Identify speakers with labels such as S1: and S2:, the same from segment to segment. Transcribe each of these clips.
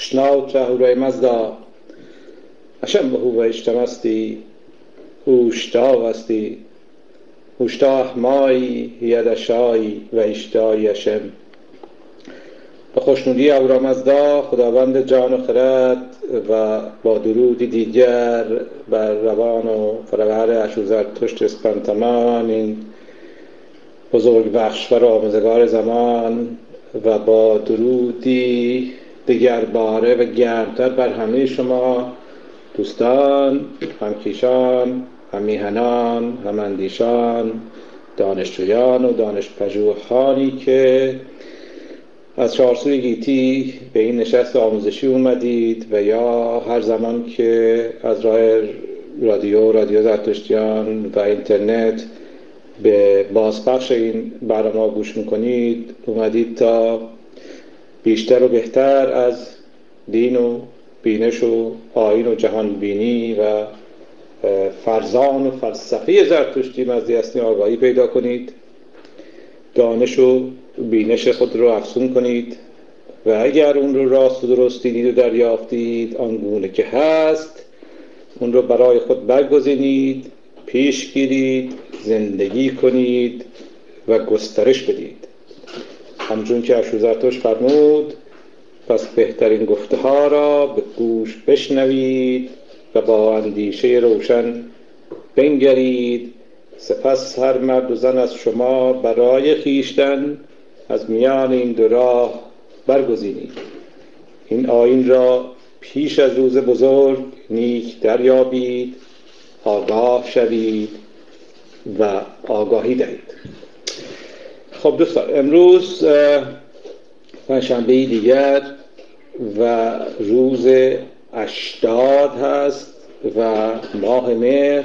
S1: Mazda. Hashem Bahu Vaishtamasti Ushta هوشتاه مایی یدشایی و اشتای یشم به خوشنودی اورامزدا خداوند جان و خرد و با درودی دیگر بر روان و فرور اشوزر تشت اسپنتمان این بزرگ بخشور آموزگار زمان و با درودی دیگر باره و گرمتر بر همه شما دوستان همکیشان همیهنان هماندیشان دانشجویان و دانشپژوهانی که از چهارسوی گیتی به این نشست آموزشی اومدید و یا هر زمان که از راه رادیو رادیو زرتشتیان و اینترنت به بازپخش این برنامه گوش می‌کنید اومدید تا بیشتر و بهتر از دین و بینش و آین و جهان بینی و فرزان و فلسفه زرتشتی مزدی آگاهی پیدا کنید. دانش و بینش خود رو افزون کنید. و اگر اون رو راست و درست دیدید و دریافتید آنگونه که هست اون رو برای خود برگزینید پیش گیرید زندگی کنید و گسترش بدید. همچون که اشوزرتوش فرمود پس بهترین گفته ها را به گوش بشنوید و با اندیشه روشن بنگرید. سپس هر مرد و زن از شما برای خیشتن از میان این دو راه برگزینید. این آین را پیش از روز بزرگ نیک دریابید آگاه شوید و آگاهی دهید. خب دوستان امروز پنجشنبه دیگر و روز اشتاد هست و ماه مهر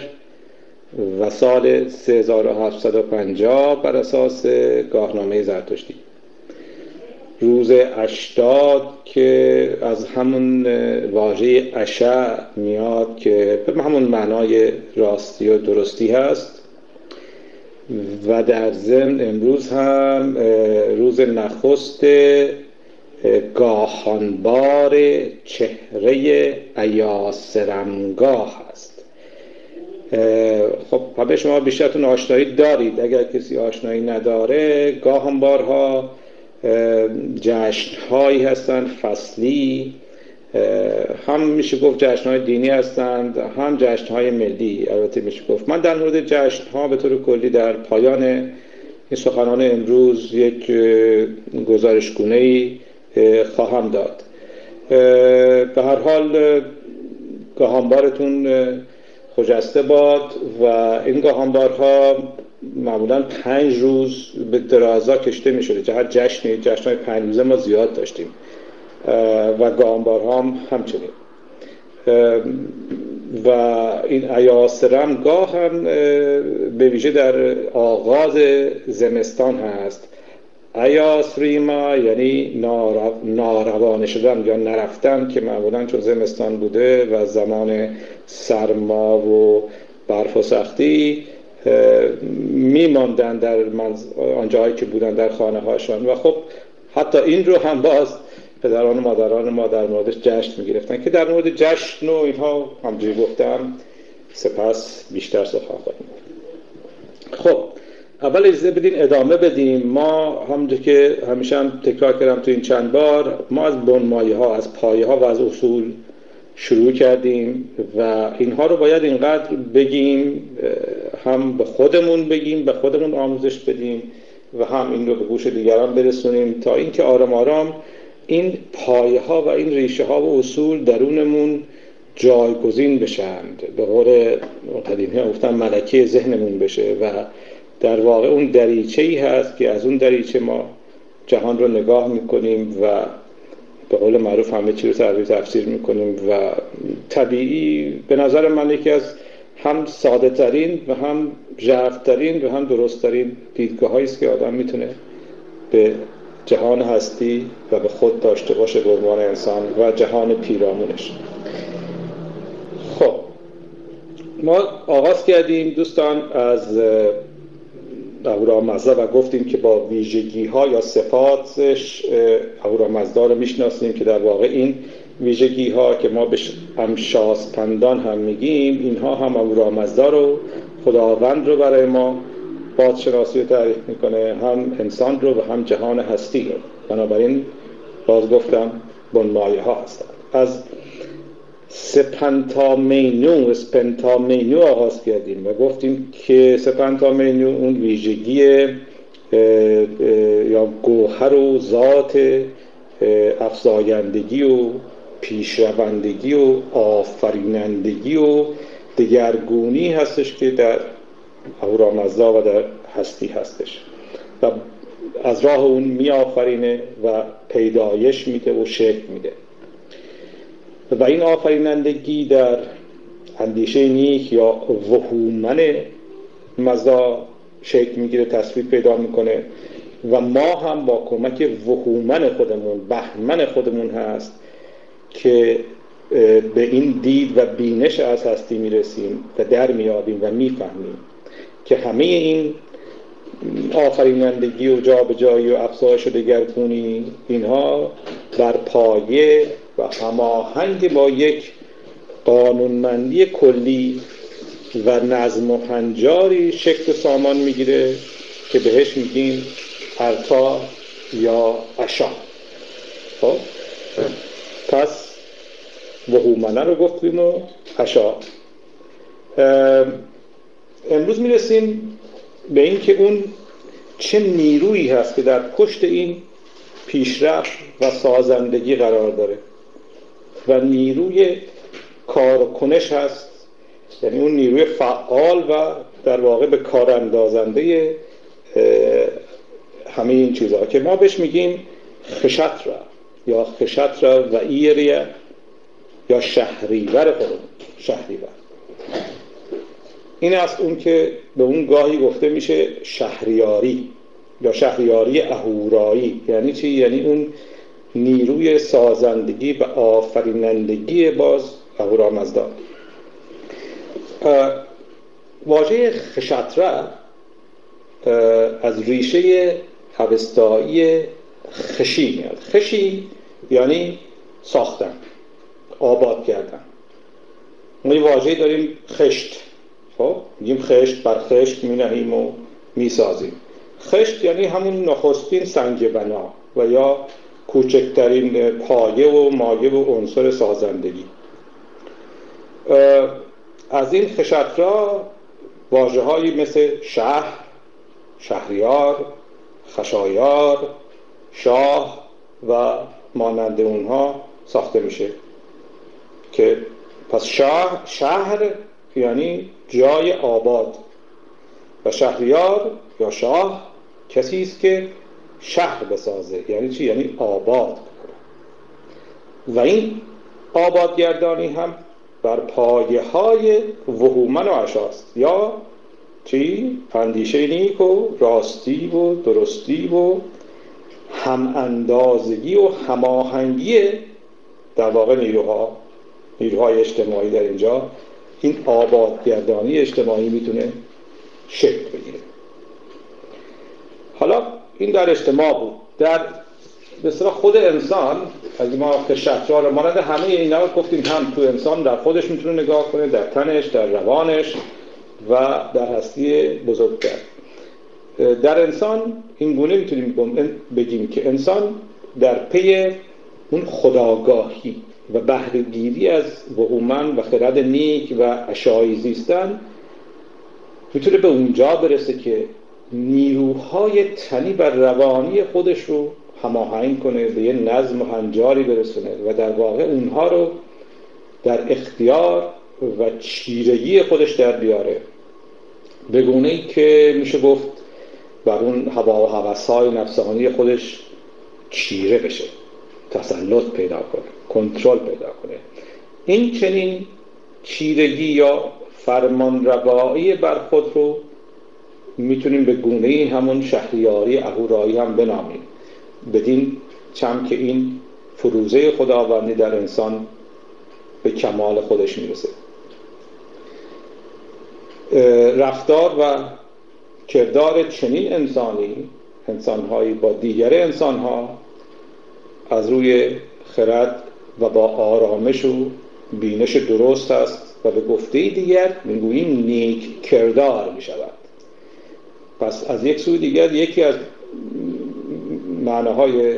S1: و سال 3750 بر اساس گاهنامه زرتشتی. روز اشتاد که از همون واژه اشع میاد که به همون معنای راستی و درستی هست. و در ضمن امروز هم روز نخست گاهانبار چهره ایاسرمگاه هست خب همه شما بیشترتون آشنایی دارید. اگر کسی آشنایی نداره گاهانبارها جشن هایی هستند فصلی هم میشه گفت جشن های دینی هستند هم جشن های ملی البته میشه گفت. من در مورد جشن ها به طور کلی در پایان این سخنان امروز یک گزارشگونه ای خواهم داد. به هر حال گاهانبارتون خجسته باد و این گاهانبارها معمولا پنج روز به درازا کشته می شده هر جشنی جشن های پنج روزه ما زیاد داشتیم. و گاهانبارها هم همچنین و این ایاس رمگاه هم به ویژه در آغاز زمستان هست. ایاس ریما یعنی ناروانه شدن یا نرفتن که معمولا چون زمستان بوده و زمان سرما و برف و سختی میماندن در آنجاهایی که بودن در خانه هاشان و خب حتی این رو هم باز پدران و مادران ما در موردش جشن می‌گرفتن که در مورد جشن و اینها همجوری گفتم سپس بیشتر سخن خواهیم خب اول اجازه بدین ادامه بدیم. ما همونجور که همیشه هم تکرار کردم تو این چند بار ما از بنمایه ها از پایه ها و از اصول شروع کردیم و اینها رو باید اینقدر بگیم هم به خودمون بگیم به خودمون آموزش بدیم و هم این رو به گوش دیگران برسونیم تا اینکه آرام آرام این پایه ها و این ریشه ها و اصول درونمون جایگزین بشند به قول قدیمی ها گفتن ملکه ذهنمون بشه و در واقع اون دریچه ای هست که از اون دریچه ما جهان رو نگاه می‌کنیم و به قول معروف همه چی رو تعبیر تفسیر می‌کنیم و طبیعی به نظر من یکی از هم ساده ترین و هم ترین و هم درست ترین دیدگاه است که آدم می‌تونه به جهان هستی و به خود داشته باشه به انسان و جهان پیرامونش. خب ما آغاز کردیم دوستان از اهورامزدا و گفتیم که با ویژگی ها یا صفاتش اهورامزدا رو می‌شناسیم که در واقع این ویژگی ها که ما به امشاسپندان هم میگیم اینها هم اورامزدا رو خداوند رو برای ما بادشناسی رو تعریف می‌کنه. هم انسان رو و هم جهان هستی رو. بنابراین باز گفتم بنمایه ها هستند. از سپنتامینو سپنتامینو آغاز کردیم و گفتیم که سپنتامینو اون ویژگی یا گوهر و ذات افزایندگی و پیشروندگی و آفرینندگی و دگرگونی هستش که در اهورامزدا و در هستی هستش. و از راه اون می آفرینه و پیدایش میده و شکل میده. و این آفرینندگی در اندیشه نیک یا وهومن مزدا شکل می‌گیره تصویر پیدا می‌کنه. و ما هم با کمک وهومن خودمون بهمن خودمون هست که به این دید و بینش از هستی می‌رسیم و در میابیم و می‌فهمیم که همه این آفرینندگی و جابجایی و افزایش و دگرگونی اینها بر پایه و هماهنگ با یک قانونمندی کلی و نظم و هنجاری شکل سامان می‌گیره که بهش میگیم ارتا یا اشا خب؟ پس وهومنه رو گفتیم و اشا امروز می‌رسیم به اینکه اون چه نیرویی هست که در پشت این پیشرفت و سازندگی قرار داره و نیروی کار و هست یعنی اون نیروی فعال و در واقع به کار اندازنده همه این چیزها که ما بهش میگیم خشترا یا خشترا و ایریه یا شهریور خودمون. شهریور. این است اون که به اون گاهی گفته میشه شهریاری یا شهریاری اهورایی. یعنی چی؟ یعنی اون نیروی سازندگی و آفرینندگی باز اهورامزدا واژه خشتره از ریشه هوستایی خشی میاد. خشی یعنی ساختن آباد کردن. ما یه واژه داریم خشت. خب؟ میگیم خشت بر خشت می نهیم و می سازیم خشت یعنی همون نخستین سنگ بنا و یا کوچکترین پایه و مایه و عنصر سازندگی. از این خشت را واجه هایی مثل شهر شهریار خشایار شاه و مانند اونها ساخته میشه. که پس شهر شهر یعنی جای آباد. و شهریار یا شاه کسی است که شهر بسازه. یعنی چی؟ یعنی آباد. و این آبادگردانی هم بر پایه های وهومن و عشاست یا چی؟ اندیشه نیک و راستی و درستی و هم اندازگی و هماهنگی در واقع نیروها. نیروهای اجتماعی در اینجا این آبادگردانی اجتماعی می‌تونه شکل بگیره. حالا این در اجتماع بود. در مثلا خود انسان اگه ما که شطرال مانند همه اینا گفتیم هم تو انسان در خودش می‌تونه نگاه کنه در تنش در روانش و در هستی بزرگتر. در انسان این گونه می‌تونیم بگیم که انسان در پی اون خداگاهی. و بهرهگیری از وهومن و خرد نیک و اشایی زیستن می‌تونه به اونجا برسه که نیروهای تنی بر روانی خودش رو هماهنگ کنه به یه نظم و هنجاری برسونه و در واقع اونها رو در اختیار و چیرگی خودش در بیاره. به گونه ای که میشه گفت بر اون هوا و هوسهای نفسانی خودش چیره بشه تسلط پیدا کنه. کنترل پیدا کنه. این چنین چیرگی یا فرمان روایی بر خود رو می‌تونیم به گونه همون شهریاری اهورایی هم بنامیم. بدین چم که این فروزه خداوندی در انسان به کمال خودش می‌رسه. رفتار و کردار چنین انسانی انسانهایی با دیگر انسانها از روی خرد و با آرامش و بینش درست است و به گفته دیگر می‌گوییم نیک کردار می شود پس از یک سوی دیگر یکی از معناهای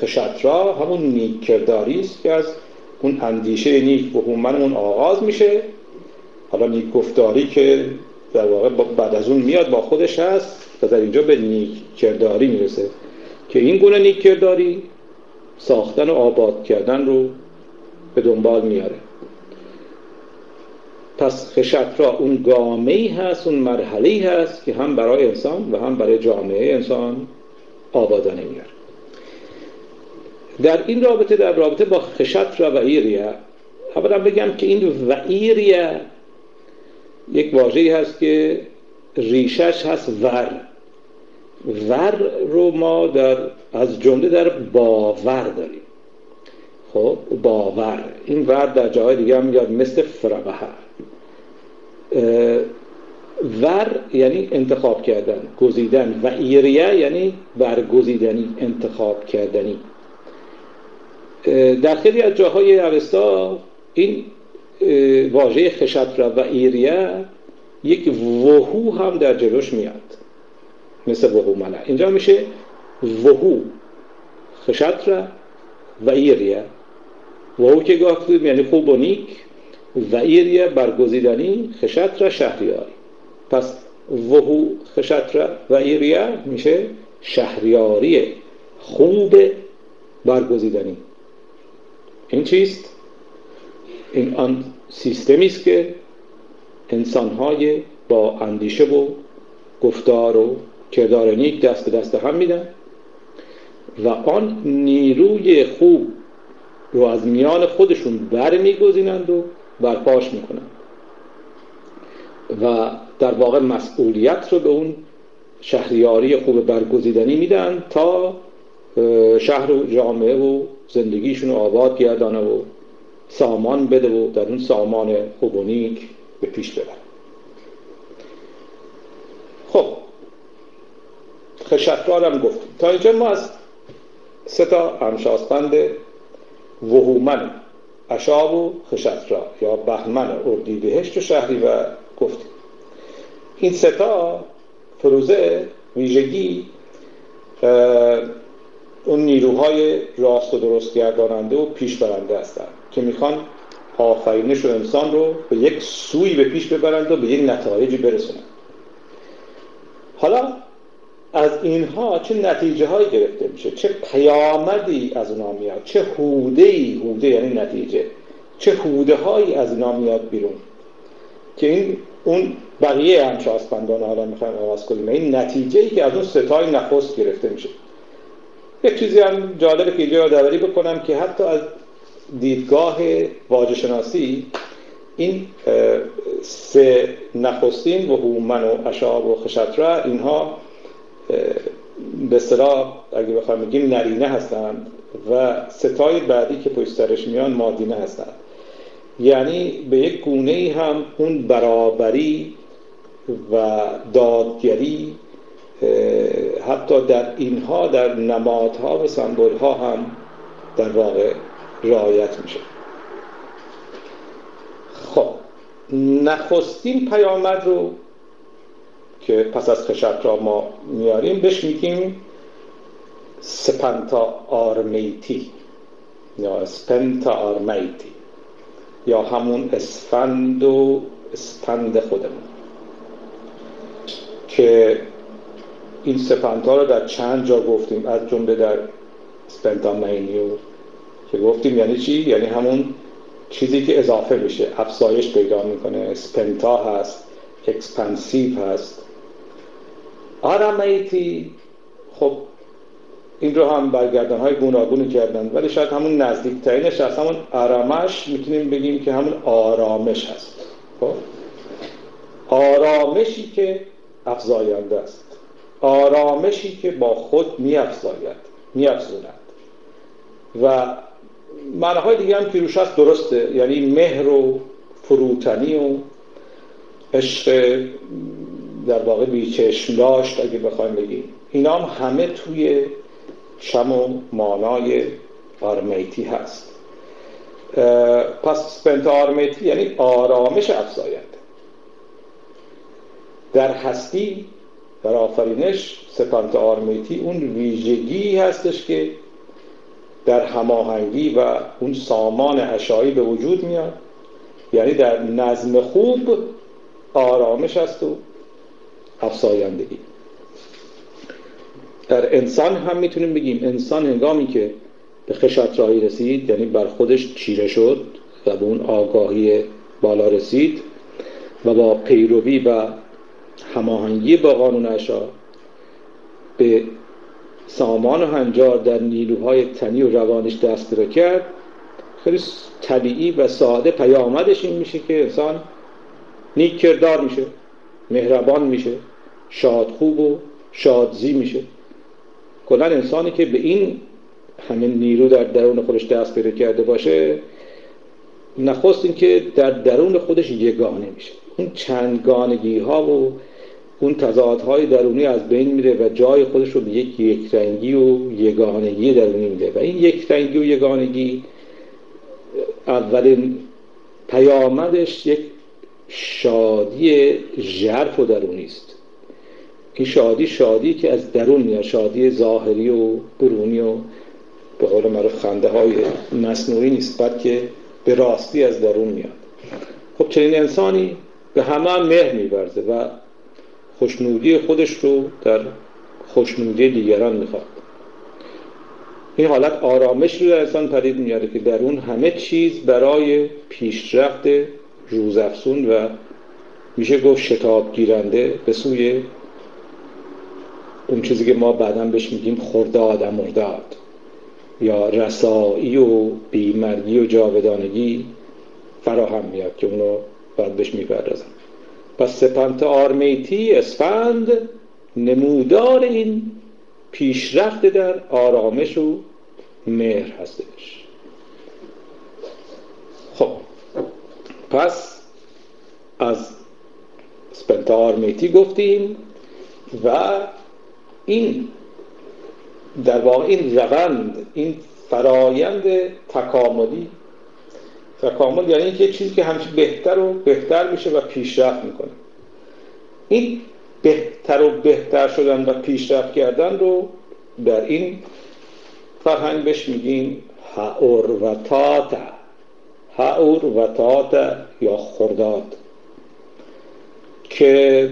S1: خشترا همون نیک کرداری است که از اون اندیشه نیک و اون آغاز میشه. حالا نیک گفتاری که در واقع بعد از اون میاد با خودش هست و در اینجا به نیک کرداری می‌رسه. که این گونه نیک کرداری ساختن و آباد کردن رو به دنبال میاره. پس خشترا اون گامه هست اون مرحله هست که هم برای انسان و هم برای جامعه انسان آبادانه میاره در این رابطه در رابطه با خشترا و ایریا اولا بگم که این و ایریا یک واژه‌ای هست که ریشش هست ور. ور رو ما در از جمله در باور داریم. خب باور. این ور در جاهای دیگه هم میاد مثل فربه. ور یعنی انتخاب کردن گزیدن. و ایریه یعنی برگزیدنی انتخاب کردنی. در خیلی از جاهای اوستا این واژه خشتر و ایریه یک وهو هم در جلوش میاد. مثل وهو ملع اینجا میشه وهو خشتر و ایریه. وهو که گاه یعنی خوب و نیک و ایریه برگزیدنی خشتر شهریاری پس وهو خشتر و ایریه میشه شهریاری خوب برگزیدنی. این چیست؟ این آن سیستمی است که انسانهای با اندیشه و گفتار و کردار نیک دست به دست هم میدن و آن نیروی خوب رو از میان خودشون بر میگذینند و برپاش می‌کنند. و در واقع مسئولیت رو به اون شهریاری خوب برگزیدنی میدن تا شهر و جامعه و زندگیشون رو آباد گردانه و سامان بده و در اون سامان خوب و نیک به پیش ببر خب خشترارم گفتیم تا اینجا ما از سه تا همشاسپند وهومن اشاب و خشترا یا بهمن اردیبهشت و شهری و گفتیم این ستا فروزه ویژگی اون نیروهای راست و درست گرداننده و پیش برنده هستند که می‌خوان آفرینش و انسان رو به یک سوی به پیش ببرند و به یک نتایجی برسونند. حالا از اینها چه نتیجه هایی گرفته میشه؟ چه پیامدی از اونها میاد؟ چه هوده ای هوده یعنی نتیجه. چه هوده هایی از اینا میاد بیرون؟ که این اون بقیه هم شاسپندان حالا می‌خوایم آغاز کنیم. این نتیجه ای که از اون ستای نخست گرفته میشه. یک چیزی هم جالبه که اینجا یادآوری بکنم که حتی از دیدگاه واجه شناسی این سه نخستین و هومن و اشاب و خشتره اینها به اصطلاح اگه بخوام بگیم نرینه هستند و ستای بعدی که پشت سرش میان مادینه هستند. یعنی به یک گونه هم اون برابری و دادگری حتی در اینها در نمادها و سمبول ها هم در واقع رعایت میشه. خب نخستین پیامد رو که پس از خشت را ما میاریم بهش میگیم سپنتا آرمیتی یا اسپنتا آرمیتی یا همون اسفند و اسپند خودمون که این سپنتا رو در چند جا گفتیم؟ از جمله در سپنتا مینیو که گفتیم یعنی چی؟ یعنی همون چیزی که اضافه میشه افزایش پیدا می‌کنه. سپنتا هست expansive هست. آرامیتی خب این رو هم برگردان های گوناگونی کردن. ولی شاید همون نزدیکترینش هست. همون آرامش می‌تونیم بگیم که همون آرامش هست. خب؟ آرامشی که افزاینده است. آرامشی که با خود میافزاید میافزوند. و معناهای دیگه هم که هست درسته. یعنی مهر و فروتنی و عشق در واقع بیچشم داشت اگه بخوایم بگیم. اینا هم همه توی شم و مانای آرمیتی هست. پس سپنت آرمیتی یعنی آرامش افزاینده. در هستی در آفرینش سپنت آرمیتی اون ویژگی هستش که در هماهنگی و اون سامان اشایی به وجود میاد. یعنی در نظم خوب آرامش است و افزایندگی در انسان هم می‌تونیم بگیم انسان هنگامی که به خشترایی رسید یعنی بر خودش چیره شد و به اون آگاهی بالا رسید و با پیروی و هماهنگی با قانون اشا به سامان و هنجار در نیروهای تنی و روانش دست را کرد خیلی طبیعی و ساده پیامدش این میشه که انسان نیک کردار میشه مهربان میشه. شادخوب و شادزی میشه. کلا انسانی که به این همه نیرو در درون خودش دست پیدا کرده باشه نخست این که در درون خودش یگانه میشه. اون چندگانگی ها و اون تضادهای درونی از بین میره و جای خودش رو به یک یکرنگی و یگانگی درونی میده. و این یکرنگی و یگانگی اولین پیامدش یک شادی ژرف و درونی است. این شادی شادی که از درون میاد شادی ظاهری و برونی و به قول معروف خنده های مصنوعی نیست بلکه به راستی از درون میاد. خب چنین انسانی به همه هم مهر میورزه و خوشنودی خودش رو در خوشنودی دیگران می‌خواد. این حالت آرامش رو در انسان پدید میاره که در اون همه چیز برای پیشرفت روزافزون و میشه گفت شتاب گیرنده به سوی اون چیزی که ما بعدا بهش میگیم خرداد امرداد یا رسایی و بیمرگی و جاودانگی فراهم میاد که اونو بعد بهش می‌پردازم پس سپنت آرمیتی اسفند نمودار این پیشرفت در آرامش و مهر هستش. خب پس از سپنت آرمیتی گفتیم و این در واقع این روند این فرایند تکاملی تکامل یعنی اینکه چیزی که همیشه بهتر و بهتر میشه و پیشرفت می‌کنه. این بهتر و بهتر شدن و پیشرفت کردن رو در این فرهنگ بهش میگیم هاور و تاتا. هاور و تاتا یا خرداد. که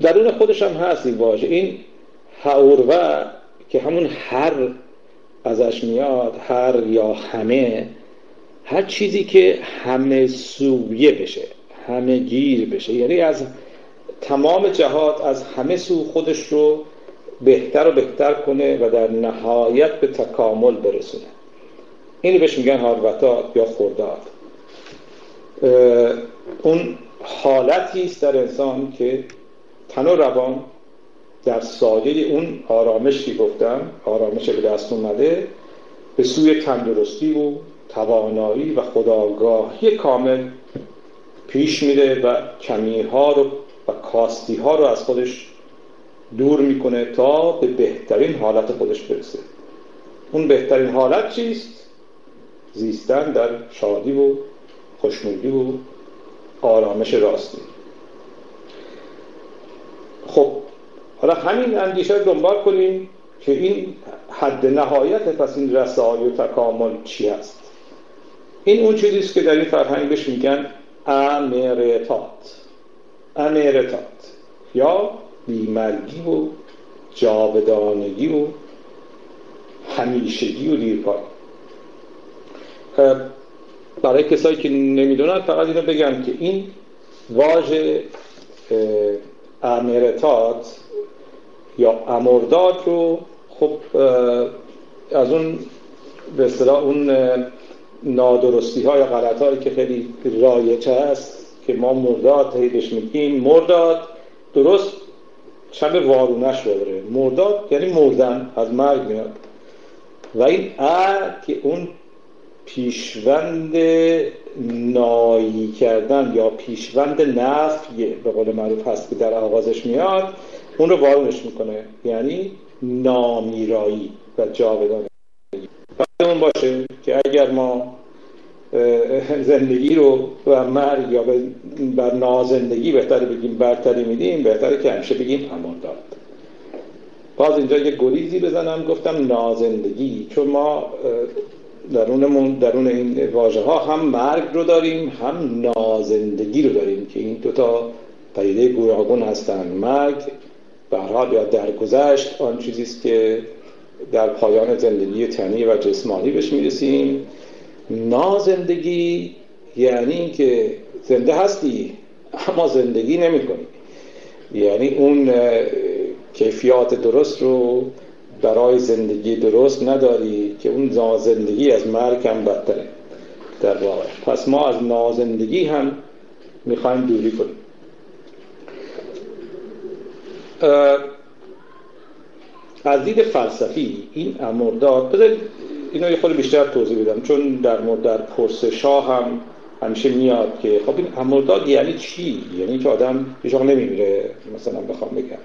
S1: درون خودش هم هست این واژه. این و که همون هر ازش میاد هر یا همه هر چیزی که همه سویه بشه همه گیر بشه یعنی از تمام جهات از همه سو خودش رو بهتر و بهتر کنه و در نهایت به تکامل برسونه. اینی بهش میگن هاروتا یا خورداد اون حالتی است در انسان که تن و روان در سایه اون آرامشی گفتم آرامش به دست اومده به سوی تندرستی و توانایی و خداگاهی کامل پیش میره و کمی ها رو و کاستی ها رو از خودش دور می‌کنه تا به بهترین حالت خودش برسه اون بهترین حالت چیست؟ زیستن در شادی و خوشنودی و آرامش راستی خب حالا همین اندیشه رو دنبال کنیم که این حد نهایت پس این رسایی و تکامل چی هست؟ این اون چیزیست که در این فرهنگ بهش میگن امرتات. امرتات. یا بیمرگی و جاودانگی و همیشگی و دیرپایی. برای کسایی که نمی‌دونن فقط اینو بگم که این واژه امرتات یا امرداد رو خب از اون به اصطلاح اون نادرستی های غلط هایی که خیلی رایج هست که ما مرداد هیدش میگیم مرداد درست چند وارونش رو مرداد یعنی مردن از مرگ میاد. و این ا که اون پیشوند نایی کردن یا پیشوند نفی به قول معروف هست که در آغازش میاد اون رو وارونش می‌کنه. یعنی نامیرایی و جاودانگی اون باشه که اگر ما زندگی رو و مرگ یا بر نازندگی بهتر بگیم برتری میدیم بهتره که همیشه بگیم امرداد باز اینجا یه گریزی بزنم. گفتم نازندگی. چون ما درونمون درون این واژه ها هم مرگ رو داریم هم نازندگی رو داریم که این دوتا پدیده گوناگون هستن. مرگ به حال یا درگذشت آن چیزی است که در پایان زندگی تنی و جسمانی بهش می‌رسیم. نازندگی یعنی اینکه زنده هستی اما زندگی نمی کنی یعنی اون کیفیات درست رو برای زندگی درست نداری که اون نازندگی از مرگ هم بدتره. در واقع. پس ما از نازندگی هم می‌خوایم دوری کنیم. از دید فلسفی این امرداد بذارید اینو یه خود بیشتر توضیح بدم چون در مورد در پرسش هم همیشه میاد که خب این امرداد یعنی چی؟ یعنی که آدم هیچ نمیمیره مثلا بخوام بگم.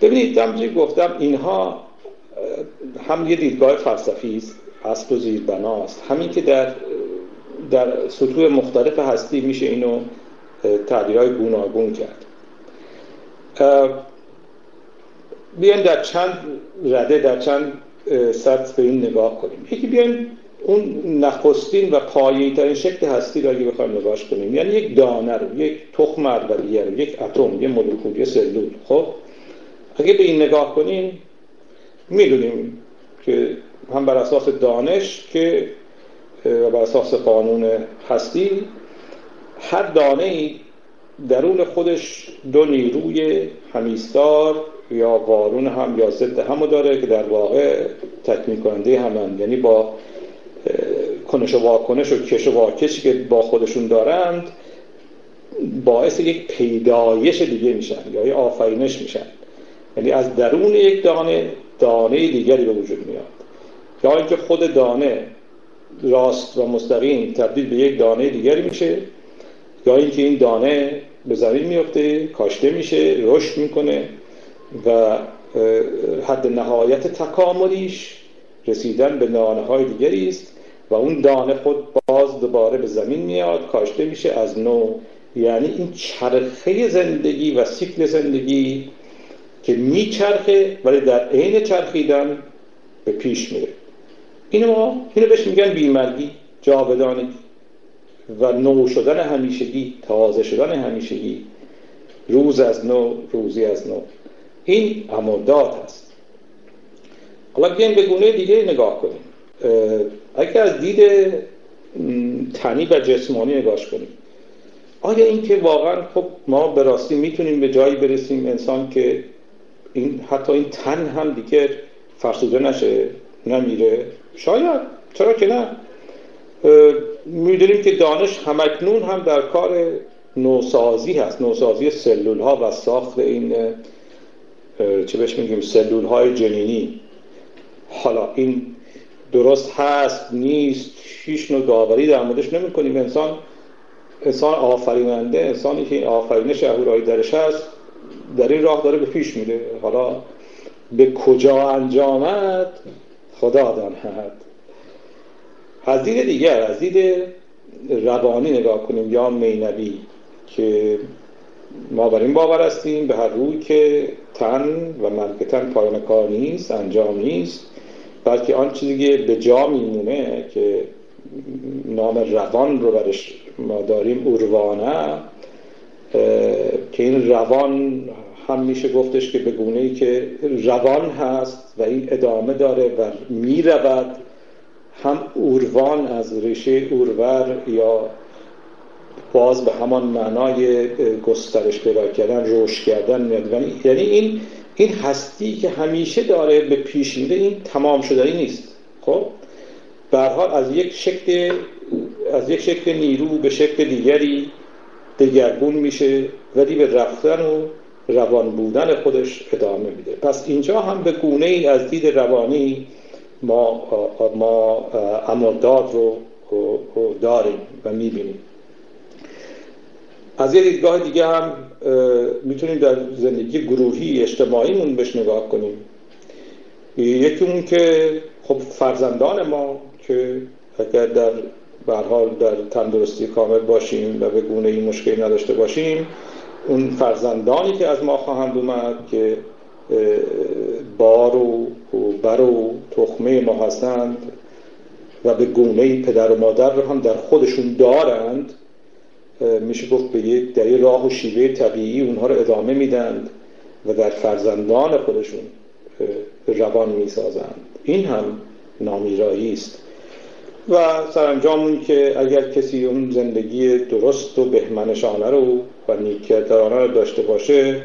S1: ببینید همونجوری گفتم؟ اینها هم یه دیدگاه فلسفی است اصل و زیر بناست همین که در در سطوح مختلف هستی میشه اینو تعبیرهای گوناگون کرد. بیایم در چند رده در چند سطح به این نگاه کنیم. یکی بیایم اون نخستین و پایه‌ای ترین شکل هستی رو اگه بخوایم نگاهش کنیم. یعنی یک دانه رو یک تخم اولیه رو یک اتم یک مولکول یک سلول. خب؟ اگه به این نگاه کنیم می‌دونیم که هم بر اساس دانش که بر اساس قانون هستی هر دانه ای درون خودش دو نیروی همیستار یا وارون هم یا ضد همو داره که در واقع تکمیل کننده همن. یعنی با کنش و واکنش و کش و واکشی که با خودشون دارند باعث یک پیدایش دیگه میشن یا یک آفرینش میشن. یعنی از درون یک دانه دانه دیگری به وجود میاد. یا اینکه خود دانه راست و مستقیم تبدیل به یک دانه دیگری میشه یا اینکه این دانه به زمین میفته کاشته میشه رشد می‌کنه. و حد نهایت تکاملیش رسیدن به دانه های دیگری است و اون دانه خود باز دوباره به زمین میاد کاشته میشه از نو. یعنی این چرخه زندگی و سیکل زندگی که میچرخه ولی در عین چرخیدن به پیش میره. اینو ما اینو بهش میگن بیمرگی جاودانی و نو شدن همیشگی تازه شدن همیشگی. روز از نو روزی از نو. این امرداد هست حالا بیایم به گونه دیگه نگاه کنیم. اگر از دید تنی و جسمانی نگاش کنیم. آیا این که واقعا خب ما به راستی می‌تونیم به جایی برسیم انسان که این حتی این تن هم دیگه فرسوده نشه نمیره؟ شاید. چرا که نه؟ می‌دونیم که دانش همکنون هم در کار نوسازی هست. نوسازی سلول ها و ساخت این چه بهش میگیم؟ سلول های جنینی. حالا این درست هست نیست هیچ نوع داوری در موردش نمی کنیم انسان انسان آفریننده انسانی که این آفرینش اهورایی درش هست در این راه داره به پیش میره. حالا به کجا انجامد؟ خدا داند از دید دیگر از دید روانی نگاه کنیم. یا مینوی که ما بر این باور هستیم به هر روی که تن و تن پایان کار نیست انجام نیست بلکه آن چیزی که به جا میمونه که نام روان رو برش ما داریم اوروانه که این روان هم میشه گفتش که به گونه ای که روان هست و این ادامه داره و می‌رود هم اوروان از ریشه اورور یا باز به همان معنای گسترش پیدا کردن روش کردن یعنی این این هستی که همیشه داره به پیش میره این تمام شدنی نیست. خب؟ به حال از یک شکل از یک شکل نیرو به شکل دیگری دگرگون میشه ولی به رفتن و روان بودن خودش ادامه میده. پس اینجا هم به گونه ای از دید روانی ما ما امرداد رو داریم و می‌بینیم. از یه دیدگاه دیگه هم می‌تونیم در زندگی گروهی اجتماعیمون بهش نگاه کنیم. یکی اون که خب فرزندان ما که اگر در حال در تندرستی کامل باشیم و به گونه این مشکلی نداشته باشیم اون فرزندانی که از ما خواهند اومد که بار و بر و تخمه ما هستند و به گونه پدر و مادر رو هم در خودشون دارند میشه گفت به یک در راه و شیوه طبیعی اونها رو ادامه میدند و در فرزندان خودشون روان می‌سازند. این هم نامیرایی است. و سرانجام اون که اگر کسی اون زندگی درست و بهمنشانه رو و نیکردارانه رو داشته باشه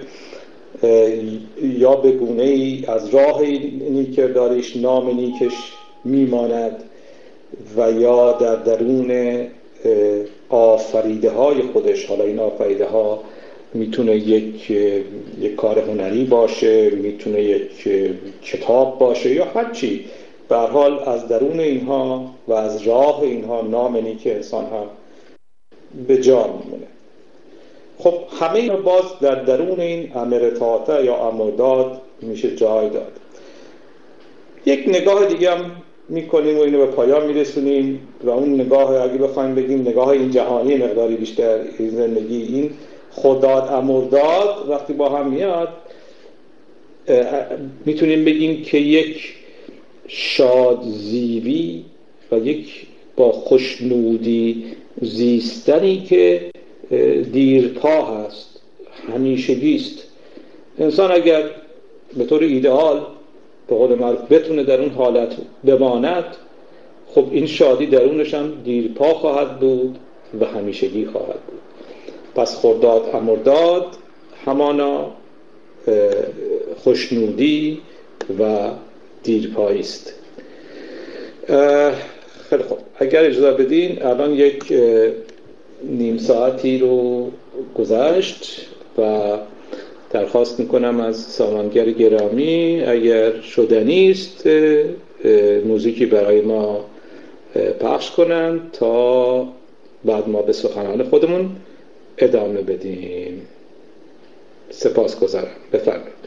S1: یا به گونه ای از راه نیکرداریش نام نیکش میماند و یا در درون آفریده های خودش. حالا این آفریده ها می‌تونه یک, یک کار هنری باشه می‌تونه یک کتاب باشه یا هر چی. به حال از درون اینها و از راه اینها نام نیک انسان هم به جا میمونه. خب همه اینا باز در درون این امرتاته یا امرداد میشه جای داد. یک نگاه دیگه هم می‌کنیم و اینو به پایان میرسونیم و اون نگاه اگه بخوایم بگیم نگاه این جهانی مقداری بیشتر این زندگی این خداد امرداد وقتی با هم میاد می‌تونیم بگیم که یک شادزیوی و یک با خوشنودی زیستنی که دیرپا هست همیشگی است. انسان اگر به طور ایدئال به قول معروف بتونه در اون حالت بماند خب این شادی درونش هم دیرپا خواهد بود و همیشگی خواهد بود. پس خرداد امرداد همانا خوشنودی و دیرپایی است. خیلی خب اگر اجازه بدین الان یک نیم ساعتی رو گذشت و درخواست می‌کنم از سامانگر گرامی اگر شدنی است موزیکی برای ما پخش کنند تا بعد ما به سخنان خودمون ادامه بدیم. سپاس گذارم بفرمایید.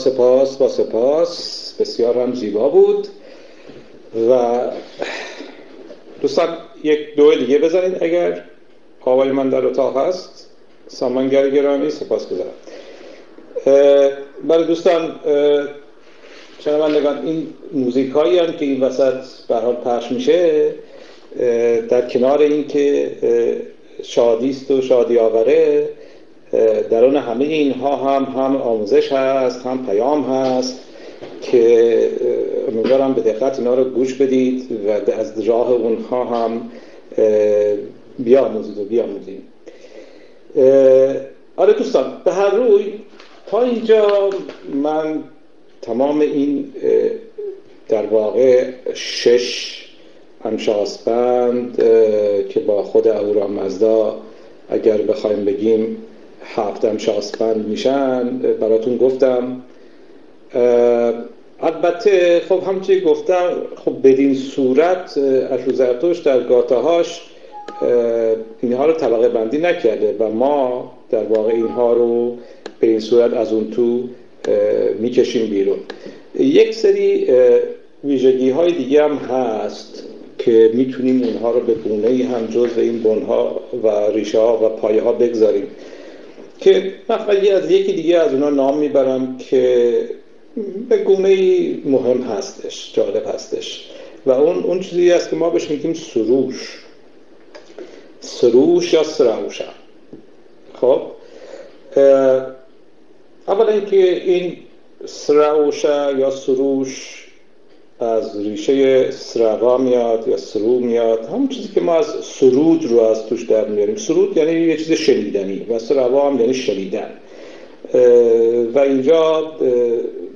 S1: سپاس با سپاس. بسیار هم زیبا بود. و دوستان یک دو دیگه بزنید اگر آقای من در اتاق هست. سامانگر گرامی سپاس گذارم. برای دوستان شنوندگان این موزیک هایی هم که این وسط برحال پخش میشه در کنار اینکه شادیست و شادی آوره درون همه اینها هم هم آموزش هست هم پیام هست که امیدوارم به دقت اینا رو گوش بدید و از راه اونها هم بیاموزید و بیاموزید. آره دوستان به هر روی تا اینجا من تمام این در واقع شش انشاسبند که با خود اورا مزدا اگر بخوایم بگیم هفت انشاسبند میشن براتون گفتم. البته خب همچی گفتم خب بدین صورت اشوزرتوش در گاتاهاش اینها رو طبقه بندی نکرده و ما در واقع اینها رو به این صورت از اون تو می‌کشیم بیرون. یک سری ویژگی های دیگه هم هست که می‌تونیم اینها رو به گونه هم جز این بنها و ریشه ها و پایه ها بگذاریم. که من از یکی دیگه از اونا نام می‌برم که به گونه مهم هستش جالب هستش. و اون اون چیزی است که ما بهش میگیم سروش. سروش یا سروش. خب؟ اولا اینکه این سروشه یا سروش از ریشه سروا میاد یا سرو میاد همون چیزی که ما از سرود رو از توش در میاریم. سرود یعنی یه چیز شنیدنی و سروا هم یعنی شنیدن. و اینجا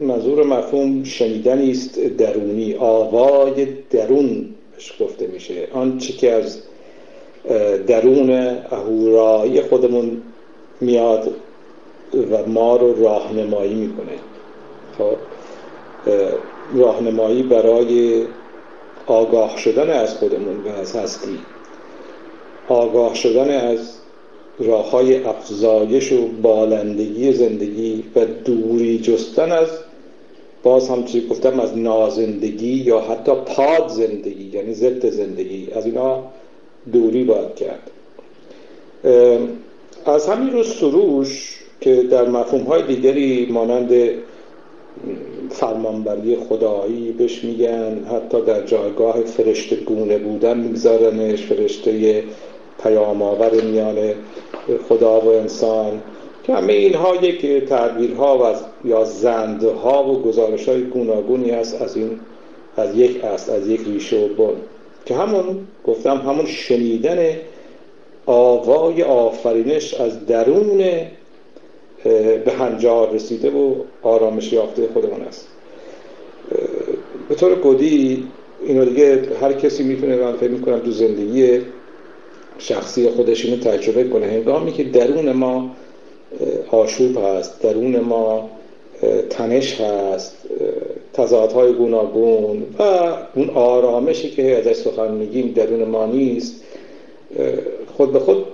S1: منظور مفهوم شنیدنی است درونی. آوای درون گفته میشه. آنچه که از درون اهورایی خودمون میاد و ما رو راهنمایی می‌کنه. خب؟ راهنمایی برای آگاه شدن از خودمون و از هستی. آگاه شدن از راه های افزایش و بالندگی زندگی و دوری جستن از باز هم چی گفتم از نازندگی یا حتی پاد زندگی یعنی ضد زندگی. از اینا دوری باید کرد. از همین رو سروش که در مفهوم های دیگری مانند فرمانبری خدایی بهش میگن حتی در جایگاه فرشته گونه بودن میگذارنش فرشته پیام آور میان خدا و انسان. که همه اینها یک تعبیرها و یا زندها و گزارش های گوناگونی است از این از یک است از یک ریشه و بن. که همون گفتم همون شنیدن آوای آفرینش از درون به هنجار رسیده و آرامش یافته خودمون است. به طور کدی اینو دیگه هر کسی می‌تونه من فکر می‌کنم تو زندگی شخصی خودش اینو تجربه کنه. هنگامی که درون ما آشوب هست درون ما تنش هست تضادهای گوناگون و اون آرامشی که ازش سخن میگیم درون ما نیست خود به خود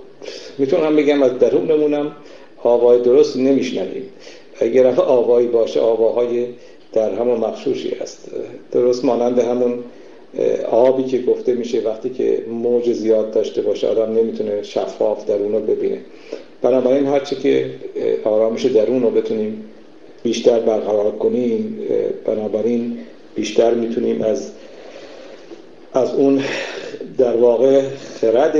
S1: می‌تونم بگم از درونمونم آوای درست نمیشنویم. اگر آوایی باشه آواهای در همون مخشوشی است درست مانند همون آبی که گفته میشه وقتی که موج زیاد داشته باشه آدم نمی‌تونه شفاف درون رو ببینه. بنابراین هرچی که آرامش درون رو بتونیم بیشتر برقرار کنیم بنابراین بیشتر می‌تونیم از از اون در واقع خرد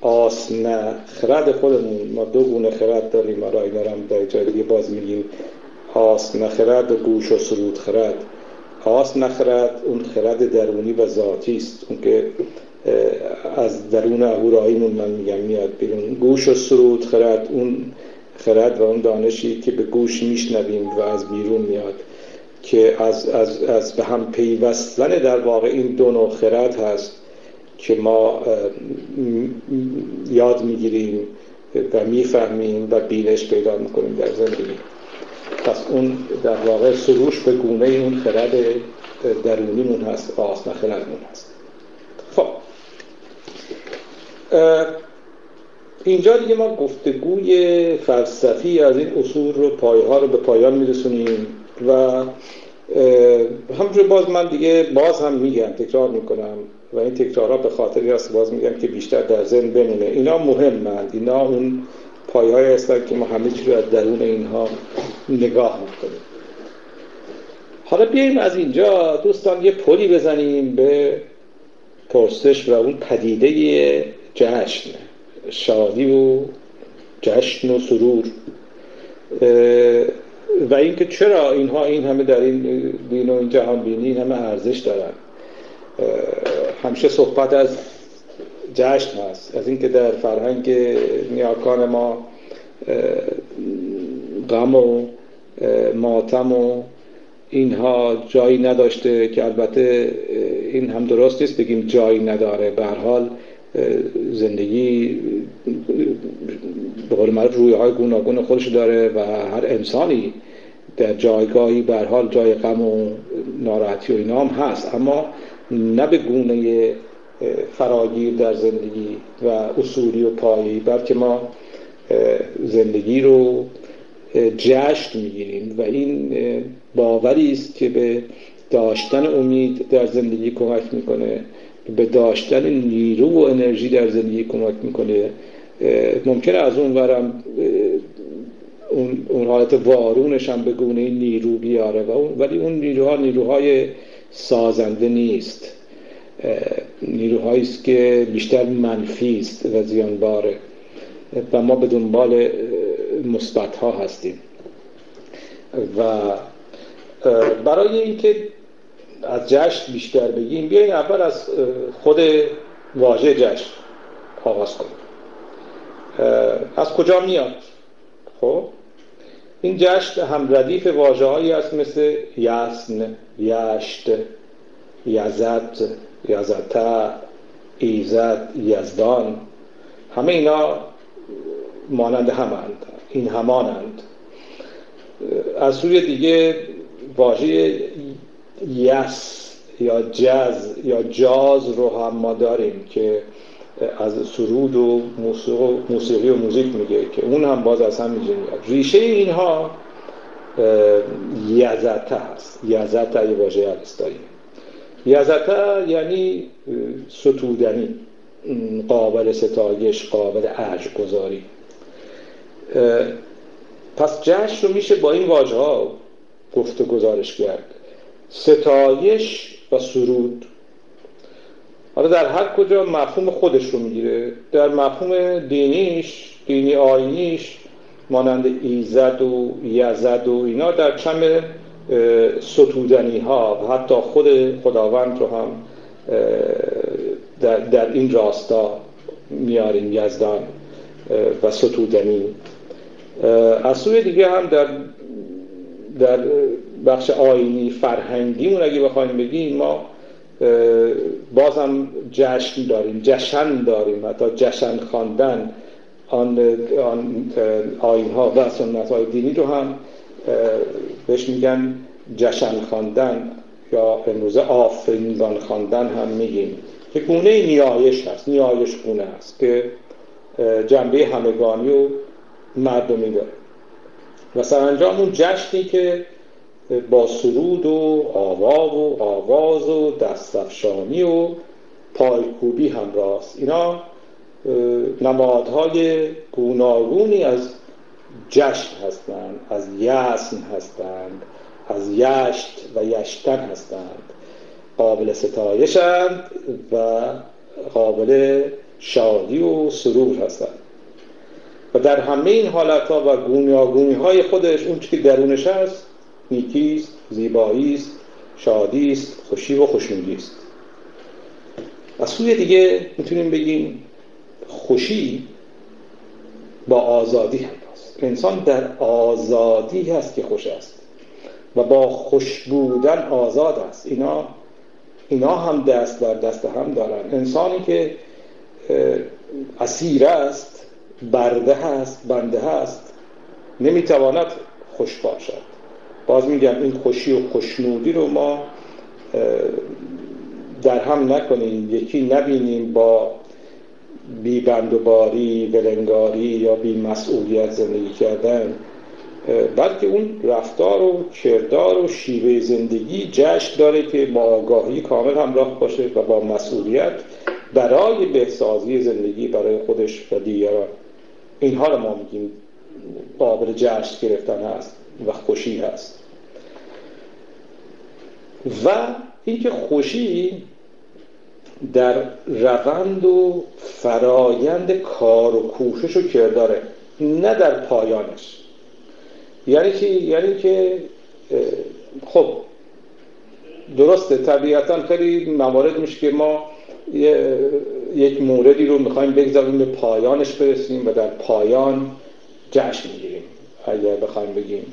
S1: آسنه خرد خودمون. ما دو گونه خرد داریم. ما را دارم در جای دیگه باز میگیم آسنه خرد و گوش و سرود خرد. آسنه خرد اون خرد درونی و ذاتی است. اون که از درون اهوراییمون من میگم میاد بیرون. گوش و سرود خرد اون خرد و اون دانشی که به گوش میشنویم و از بیرون میاد که از, از, از به هم پیوستن در واقع این دو نوع خرد هست. که ما یاد می‌گیریم و می‌فهمیم و بینش پیدا می‌کنیم در زندگی. پس اون در واقع سروش به گونه اون خرد درونیمون هست آسنا خردمون هست. خب. اینجا دیگه ما گفتگوی فلسفی از این اصول رو پایها رو به پایان میرسونیم و همونجور باز من دیگه باز هم میگم تکرار می‌کنم. و این تکرارها به خاطری هست باز میگم که بیشتر در ذهن بمونه. اینا مهمند. اینا اون پایهای هستن که ما همه چی رو از درون اینها نگاه می‌کنیم. حالا بیایم از اینجا. دوستان یه پلی بزنیم به پرسش و اون پدیده جشن. شادی و جشن و سرور. و اینکه چرا اینها این همه در این دین و این جهان بینی این همه ارزش دارن. همیشه صحبت از جشن هست از اینکه در فرهنگ نیاکان ما غم و ماتم و اینها جایی نداشته که البته این هم درست نیست بگیم جایی نداره. به حال زندگی به قول معروف روی های گوناگون خودش داره و هر انسانی در جایگاهی به حال جای غم و ناراحتی و اینا هم هست. اما نه به گونه فراگیر در زندگی و اصولی و پایی بلکه ما زندگی رو جشن می‌گیریم و این باوری است که به داشتن امید در زندگی کمک می‌کنه به داشتن نیرو و انرژی در زندگی کمک می‌کنه. ممکنه از اون ورم اون, اون حالت وارونش هم به گونه نیرو بیاره و ولی اون نیروها نیروهای سازنده نیست. نیروهایی است که بیشتر منفی است و زیانباره. و ما به دنبال مثبت ها هستیم. و برای اینکه از جشن بیشتر بگیم بیاییم اول از خود واژه جشن آغاز کنیم. از کجا میاد؟ خب؟ این جشن هم ردیف واجه هایی هست مثل یسن یشت یزد یزدت ایزد یزدان. همه اینا مانند همند این همانند. از سوی دیگه واژه یس یا جز یا جاز رو هم ما داریم که از سرود و موسیقی و موزیک میگه که اون هم باز از هم میاد. ریشه اینها یزته هست یزته یه واژه عرستایی یزته یعنی ستودنی. قابل ستایش قابل عرج گذاری پس جشن رو میشه با این واژه ها گفت گزارش کرد. ستایش و سرود حالا در هر کجا مفهوم خودش رو می‌گیره. در مفهوم دینیش دینی آینیش مانند ایزد و یزد و اینا در چم ستودنی ها و حتی خود خداوند رو هم در, در این راستا میاریم یزدان و ستودنی. از سوی دیگه هم در در بخش آینی فرهنگیمون اگه بخوایم بگیم ما بازم جشن داریم جشن داریم. حتی جشن خواندن آن, آن آین ها و سنت های دینی رو هم بهش میگن جشن خواندن یا امروزه آفرینگان خواندن هم میگیم. که گونه نیایش هست نیایش گونه هست که جنبه همگانی و مردمی داره. و سرانجام اون جشنی که با سرود و آوا و آواز و دستفشانی و پایکوبی راست اینا نمادهای گوناگونی از جشن هستند از یسن هستند از یشت و یشتن هستند. قابل ستایشند و قابل شادی و سرور هستند. و در همه این حالت ها و گوناگونی های خودش اون که درونش هست نیکیست زیباییست شادیست خوشی و خوشنودی است از سوی دیگه می‌تونیم بگیم خوشی با آزادی هم هست. انسان در آزادی هست که خوش است و با خوش بودن آزاد است. اینا اینا هم دست در دست هم دارن. انسانی که اسیر است برده هست بنده هست نمی‌تواند خوش باشد. باز میگم این خوشی و خوشنودی رو ما در هم نکنیم. یکی نبینیم با بی بندوباری ولنگاری یا بی مسئولیت زندگی کردن. بلکه اون رفتار و کردار و شیوه زندگی جشن داره که با آگاهی کامل همراه باشه و با مسئولیت برای بهسازی زندگی برای خودش و دیگران. اینها رو ما میگیم قابل جشن گرفتن هست و خوشی هست. و اینکه خوشی در روند و فرایند کار و کوشش و کرداره نه در پایانش یعنی چی؟ یعنی که خب درسته طبیعتا خیلی موارد میشه که ما یک موردی رو می‌خوایم بگذاریم به پایانش برسیم و در پایان جشن می‌گیریم اگر بخوایم بگیم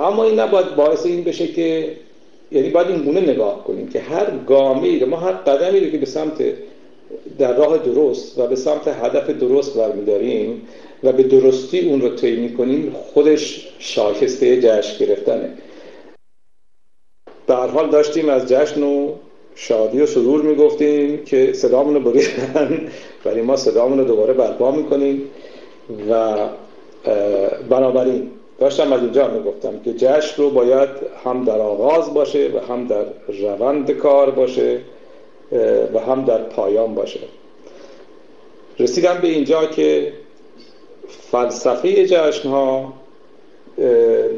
S1: اما این نباید باعث این بشه که یعنی باید این گونه نگاه کنیم که هر گامی ما هر قدمی رو که به سمت در راه درست و به سمت هدف درست برمیداریم و به درستی اون رو طی می‌کنیم خودش شاکسته جشن گرفتنه. هر حال داشتیم از جشن و شادی و سرور می‌گفتیم که صدامون رو بریدن ولی ما صدامون رو دوباره برپا می‌کنیم و بنابراین داشتم از اینجا می‌گفتم که جشن رو باید هم در آغاز باشه و هم در روند کار باشه و هم در پایان باشه. رسیدم به اینجا که فلسفه جشن ها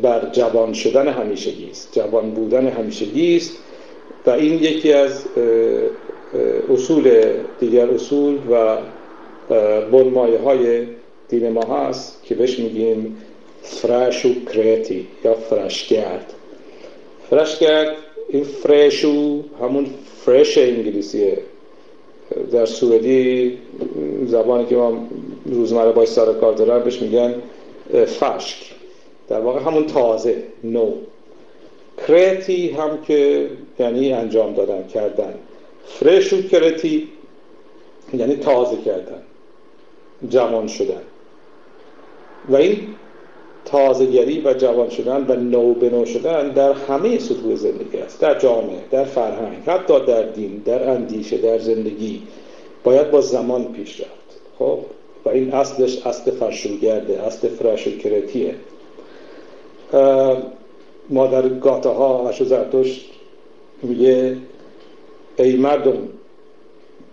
S1: بر جوان شدن همیشگی است. جوان بودن همیشگی است و این یکی از اصول دیگر اصول و بنمایه های دین ما هست که بهش میگیم فرش و کرتی یا فرشگرد فرشگرد این فرشو همون فرش انگلیسیه در سوئدی زبانی که ما روزمره باش سر کار دارن بهش میگن فشک در واقع همون تازه نو کرتی هم که یعنی انجام دادن کردن فرش و کرتی یعنی تازه کردن جوان شدن و این تازهگری و جوان شدن و نو بنو شدن در همه سطوح زندگی است در جامعه در فرهنگ حتی در دین در اندیشه در زندگی باید با زمان پیش رفت. خب؟ و این اصلش اصل فرشوگرده اصل فرشوکرتیه. ما در گاته ها اشو زرتشت میگه ای مردم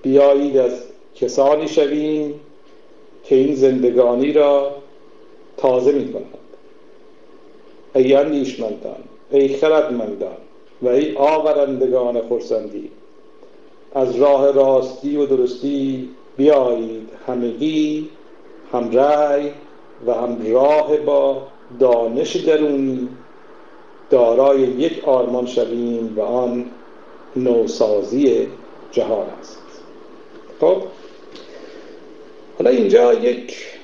S1: بیایید از کسانی شویم که این زندگانی را تازه می ای اندیشمندان ای خردمندان و ای آورندگان خرسندی. از راه راستی و درستی بیایید همگی هم رأی و هم راه با دانش درونی دارای یک آرمان شویم و آن نوسازی جهان است. خب حالا اینجا یک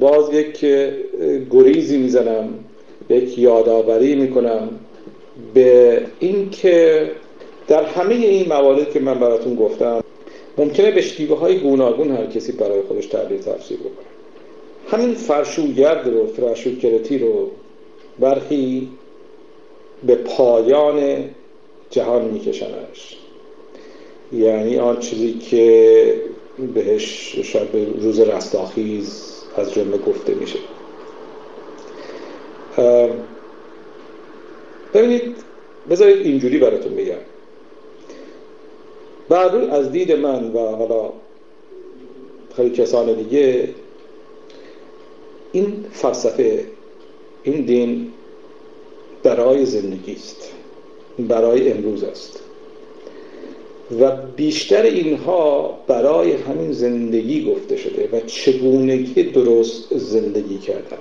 S1: باز یک گریزی می‌زنم یک یادآوری می‌کنم به اینکه در همه این موارد که من براتون گفتم ممکنه به شیوه های گوناگون هر کسی برای خودش تعبیر تفسیر بکنه. همین فرشوگرد رو فرشوکرتی رو برخی به پایان جهان میکشنش. یعنی آن چیزی که بهش شاید به روز رستاخیز از جمله گفته میشه. ببینید بذارید اینجوری براتون بگم بعد از دید من و حالا خیلی کسان دیگه این فلسفه این دین برای زندگی است. برای امروز است. و بیشتر اینها برای همین زندگی گفته شده و چگونگی درست زندگی کردن.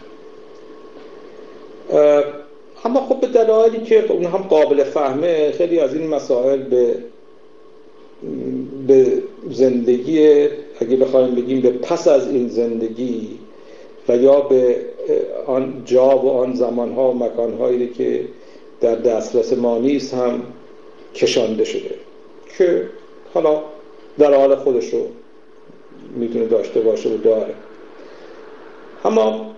S1: اما خب به دلایلی که اون هم قابل فهمه خیلی از این مسائل به به زندگی اگه بخوایم بگیم به پس از این زندگی و یا به آن جا و آن زمانها و مکانهایی که در دسترس ما نیست هم کشانده شده. که حالا در حال خودش رو می‌تونه داشته باشه و داره. اما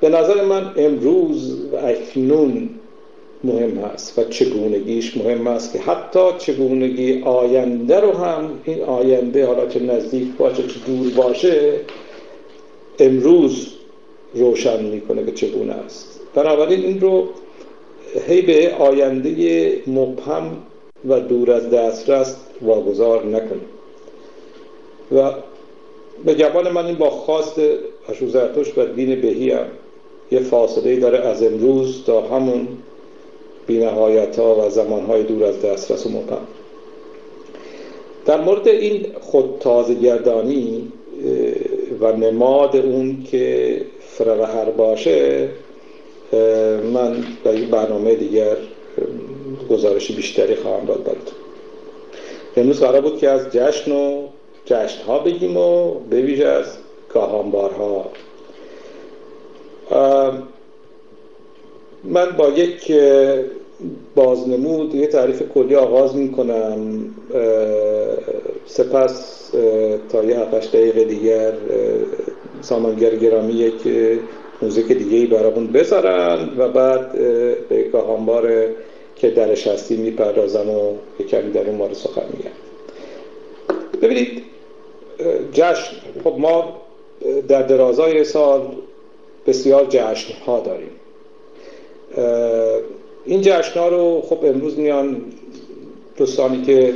S1: به نظر من امروز و اکنون مهم هست و چگونگیش مهم است که حتی چگونگی آینده رو هم این آینده حالا چه نزدیک باشه چه دور باشه امروز روشن می‌کنه که چگونه است. بنابراین این رو هی به آینده مبهم و دور از دسترس واگذار نکنیم و به جوان من این با خواست اشوزرتوش و دین بهی هم یه فاصله داره از امروز تا همون بینهایت ها و زمان های دور از دسترس و مبهم. در مورد این خود گردانی و نماد اون که فرقهر باشه من در برنامه دیگر گزارش بیشتری خواهم داد براتون. امروز قرار بود که از جشن و جشن ها بگیم و به از گاهانبارها من با یک بازنمود یه تعریف کلی آغاز می کنم سپس تا یه هفتش دقیقه دیگر سامانگر گرامی یک موزیک دیگه ای برامون بذارن و بعد به گاهانبار که درش هستی می‌پردازم و یه کمی در اون مورد سخن میگم ببینید جشن خب ما در درازای سال بسیار جشن ها داریم. این جشن ها رو خب امروز میان دوستانی که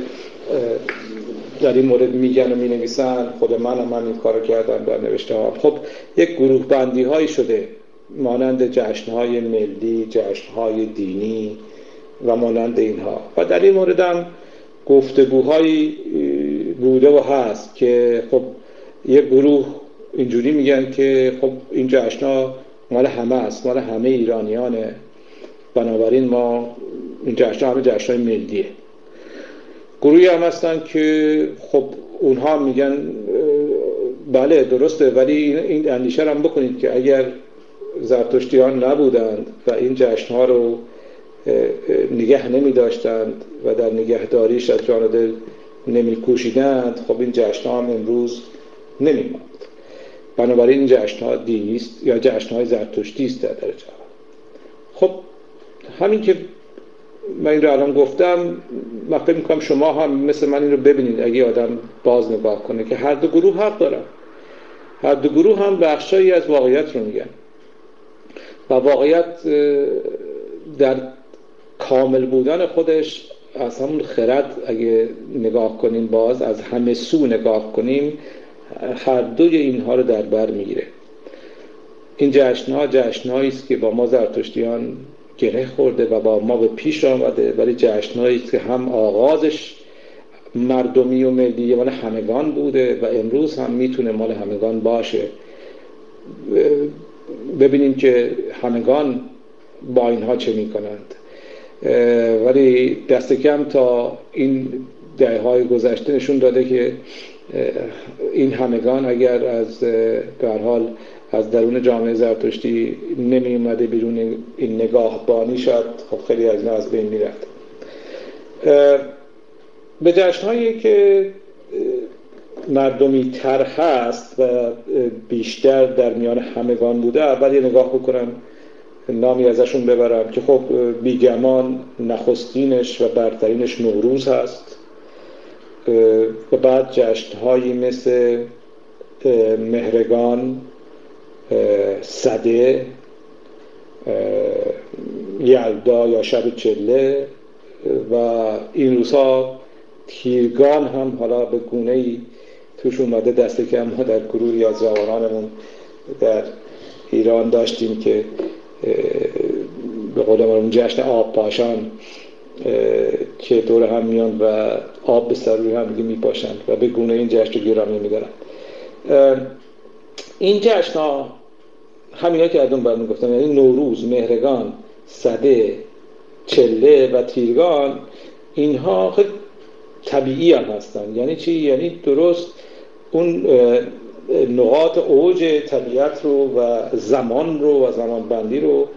S1: در این مورد میگن و می‌نویسن خود من هم این کار کردم در نوشته ها. خب یک گروه بندی هایی شده مانند جشن های ملی جشن های دینی و مانند اینها. و در این مورد هم گفتگوهایی بوده و هست که خب یک گروه اینجوری میگن که خب این جشن ها مال همه است مال همه ایرانیانه. بنابراین ما این جشن همه جشن های ملیه. گروهی هم هستن که خب اونها میگن بله درسته ولی این اندیشه هم بکنید که اگر زرتشتیان نبودند و این جشن ها رو نگه نمی داشتند و در نگهداریش از جان دل نمی کوشیدند خب این جشن هم امروز نمی ماند بنابراین این جشن ها دینیست یا جشن های زرتشتی است در درجه خب همین که من این رو الان گفتم من فکر می‌کنم شما هم مثل من این رو ببینید. اگه آدم باز نگاه کنه که هر دو گروه حق دارن. هر دو گروه هم بخشایی از واقعیت رو میگن. و واقعیت در کامل بودن خودش از همون خرد اگه نگاه کنیم باز از همه سو نگاه کنیم هر دوی اینها رو در بر می‌گیره. این جشنها جشنهایی است که با ما زرتشتیان گره خورده و با ما به پیش آمده ولی جشنهایی که هم آغازش مردمی و ملی مال همگان بوده و امروز هم می‌تونه مال همگان باشه. ببینیم که همگان با اینها چه می‌کنند. ولی دست کم تا این دهه های گذشته نشون داده که این همگان اگر از به حال از درون جامعه زرتشتی نمی اومده بیرون این نگاه بانی شد خب خیلی از اینا از بین می‌رفت. به جشنهایی که مردمی تر هست و بیشتر در میان همگان بوده اول یه نگاه بکنم نامی ازشون ببرم که خب بیگمان نخستینش و برترینش نوروز هست. و بعد جشنهایی مثل مهرگان صده یلدا یا شب چله و این روزها تیرگان هم حالا به گونه ای توش اومده دسته که ما در گروهی از جوانانمون در ایران داشتیم که به قول اون جشن آب پاشان که دور هم میان و آب به سر روی هم میپاشن و به گونه این جشن گرامی میدارن این جشن ها همینا که ادون برمی گفتم یعنی نوروز، مهرگان، صده، چله و تیرگان اینها خیلی طبیعی هم هستن یعنی چی؟ یعنی درست اون نقاط اوج طبیعت رو و زمان رو و زمان بندی رو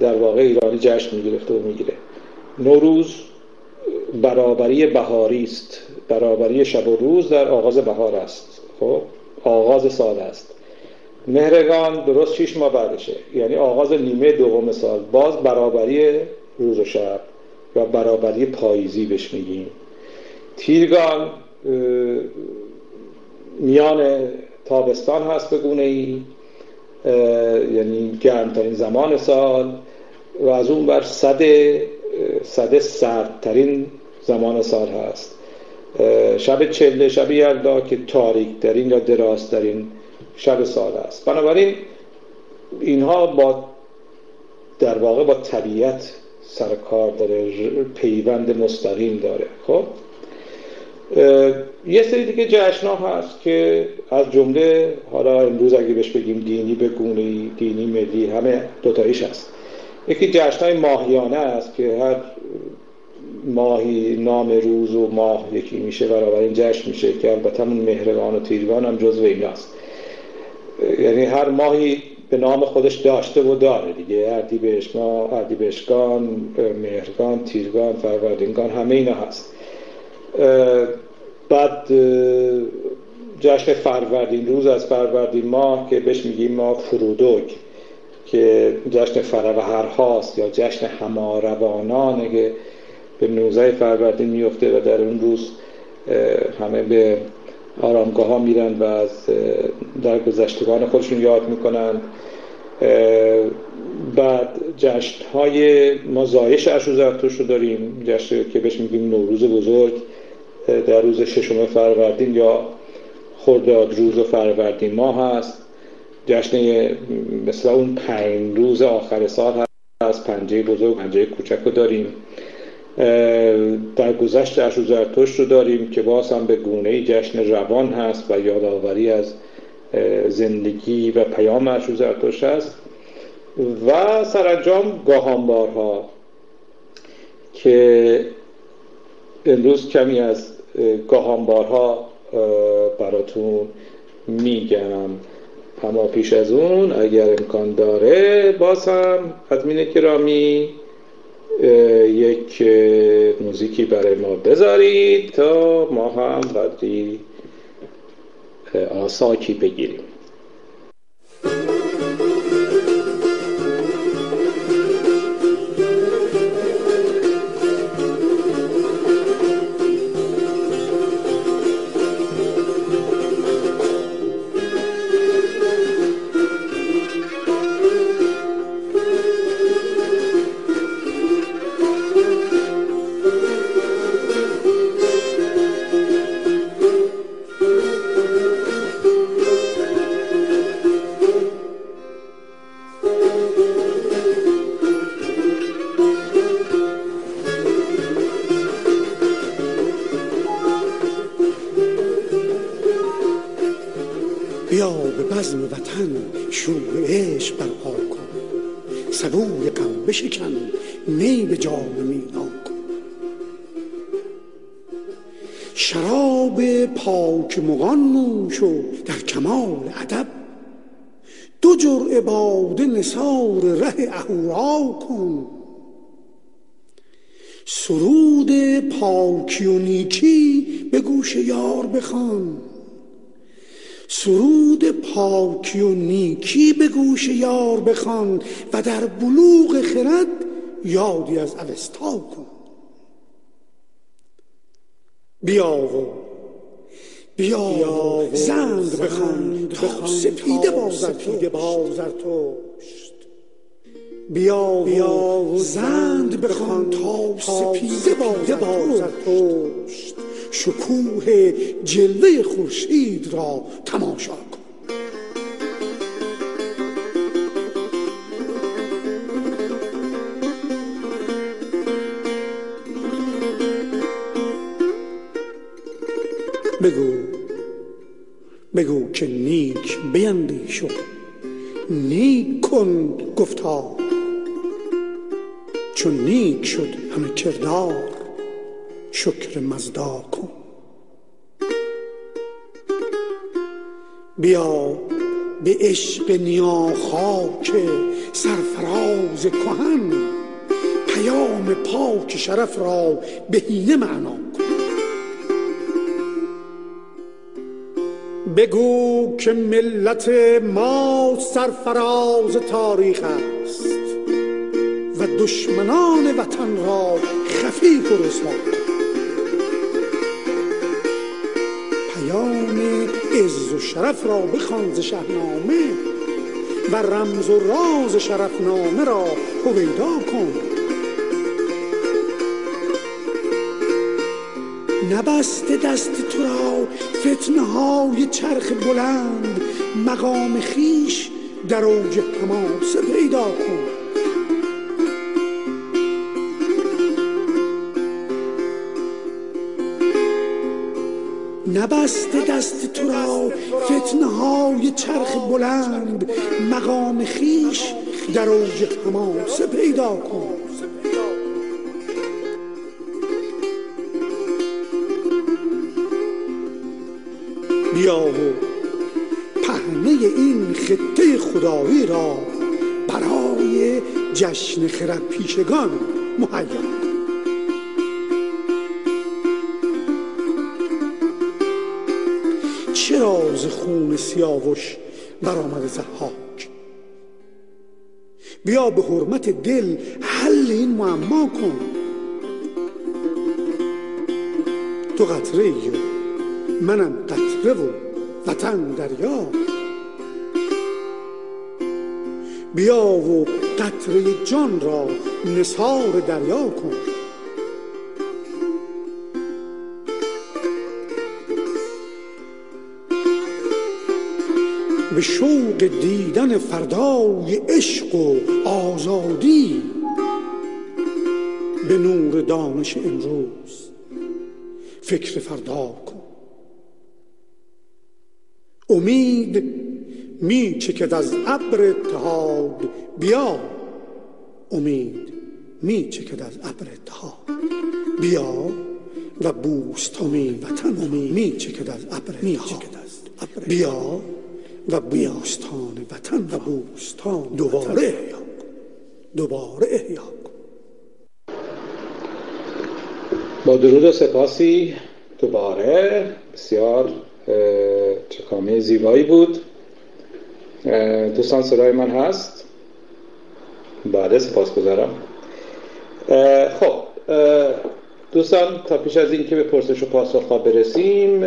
S1: در واقع ایرانی جشن می‌گرفته و می‌گیره. نوروز برابری بهاری است. برابری شب و روز در آغاز بهار است. خب آغاز سال است. مهرگان درست شیش ماه بعدشه. یعنی آغاز نیمه دوم سال. باز برابری روز و شب یا برابری پاییزی بهش میگیم. تیرگان میان تابستان هست به گونه ای یعنی گرمترین زمان سال و از اون بر صده صده سردترین زمان سال هست. شب چله شب یلدا که تاریک ترین یا درازترین شب سال است بنابراین اینها با در واقع با طبیعت سر کار داره پیوند مستقیم داره. خب؟ یه سری دیگه جشن هست که از جمله حالا امروز اگه بهش بگیم دینی به گونه دینی ملی همه دوتاییش هست. یکی جشن های ماهیانه است که هر ماهی نام روز و ماه یکی میشه برابر این جشن میشه که البته همون مهرگان و تیرگان هم جزو ایناست یعنی هر ماهی به نام خودش داشته و داره دیگه. اردیبهشتگان مهرگان تیرگان فروردینگان همه اینا هست. بعد جشن فروردین روز از فروردین ماه که بهش میگیم ما فرودوگ که جشن فروهر هاست یا جشن هماروانانه که به 19 فروردین میفته و در اون روز همه به آرامگاه ها میرن و از در گذشتگان خودشون یاد می‌کنن. بعد جشن های ما زایش رو داریم جشن که بهش میگیم نوروز بزرگ. در روز ششم فروردین یا خرداد روز فروردین ماه هست. جشن مثل اون پنج روز آخر سال هست. پنجه بزرگ پنجه کوچک رو داریم. در گذشت اشو زرتشت رو داریم که باز هم به گونه جشن روان هست و یادآوری از زندگی و پیام اشو زرتشت هست. و سرانجام گاهانبارها که امروز کمی از گاهانبارها براتون میگم. اما پیش از اون اگر امکان داره باز هم حتمین کرامی یک موزیکی برای ما بذارید تا ما هم قدری آساکی بگیریم. بخوان سرود پاکی و نیکی به گوش یار بخوان و در بلوغ خرد یادی از اوستا کن. بیا و بیا زند بخوان تا سپیده بازر تو بیا بیا و زند بخوان تا سپیده بازد پشت. شکوه جلوه خورشید را تماشا کن. بگو بگو که نیک بیندیش نیک کن گفتار. چون نیک شد همه کردار. شکر مزدا کن بیا به عشق نیا خاک سرفراز کهن. پیام پاک شرف را بهینه معنا کن بگو که ملت ما سرفراز تاریخ است
S2: دشمنان وطن را خفیف و رسوا پیام عز و شرف را بخوان ز شهنامه و رمز و راز شرفنامه را هویدا کن. نبسته دست تو را فتنه های چرخ بلند مقام خیش در اوج حماسه پیدا کن. نبسته دست تو را فتنه های چرخ بلند. مقام خیش در اوج حماسه پیدا کن. بیا و پهنه این خطه خدایی را برای جشن خرد پیشگان مهیا خون سیاوش برآمد زحاک بیا به حرمت دل حل این معما کن. تو قطره ای منم قطره و وطن دریا. بیا و قطره جان را نثار دریا کن. به شوق دیدن فردای عشق و آزادی. به نور دانش امروز فکر فردا کن. امید می چکد از ابر اتحاد. بیا. امید می چکد از ابر اتحاد. بیا و بوستان وطن امید. می چکد از ابر اتحاد. بیا. و بوستان وطن و بوستان. دوباره احیا دوباره احیا
S1: با درود و سپاسی دوباره. بسیار چکامه زیبایی بود. دوستان صدای من هست؟ بعد سپاس گذارم خب دوستان تا پیش از اینکه به پرسش و پاسخ ها برسیم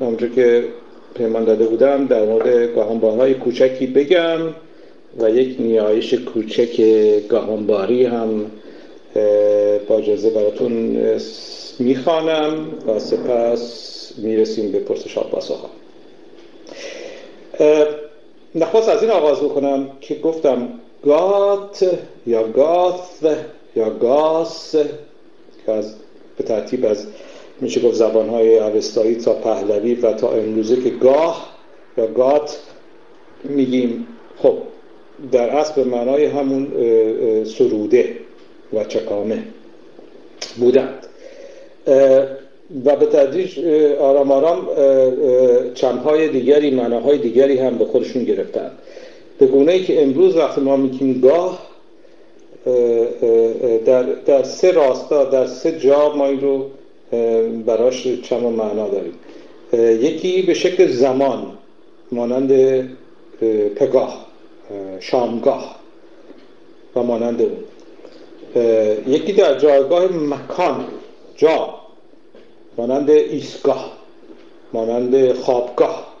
S1: همونجور که پیمان داده بودم در مورد گاهانبارهای کوچکی بگم و یک نیایش کوچک گاهانباری هم با اجازه براتون می‌خوانم و سپس می‌رسیم به پرسش پاسخ نخواست از این آغاز بکنم که گفتم گات یا گاث یا گاس که از به ترتیب از میشه گفت زبانهای اوستایی تا پهلوی و تا امروزه که گاه یا گات میگیم. خب در اصل به معنای همون سروده و چکامه بودند. و به تدریج آرام آرام چمهای دیگری معناهای دیگری هم به خودشون گرفتن به گونه ای که امروز وقتی ما میگیم گاه در, در سه راستا در سه جا ما این رو براش چند معنا داریم یکی به شکل زمان مانند پگاه شامگاه و مانند اون. یکی در جایگاه مکان جا مانند ایستگاه مانند خوابگاه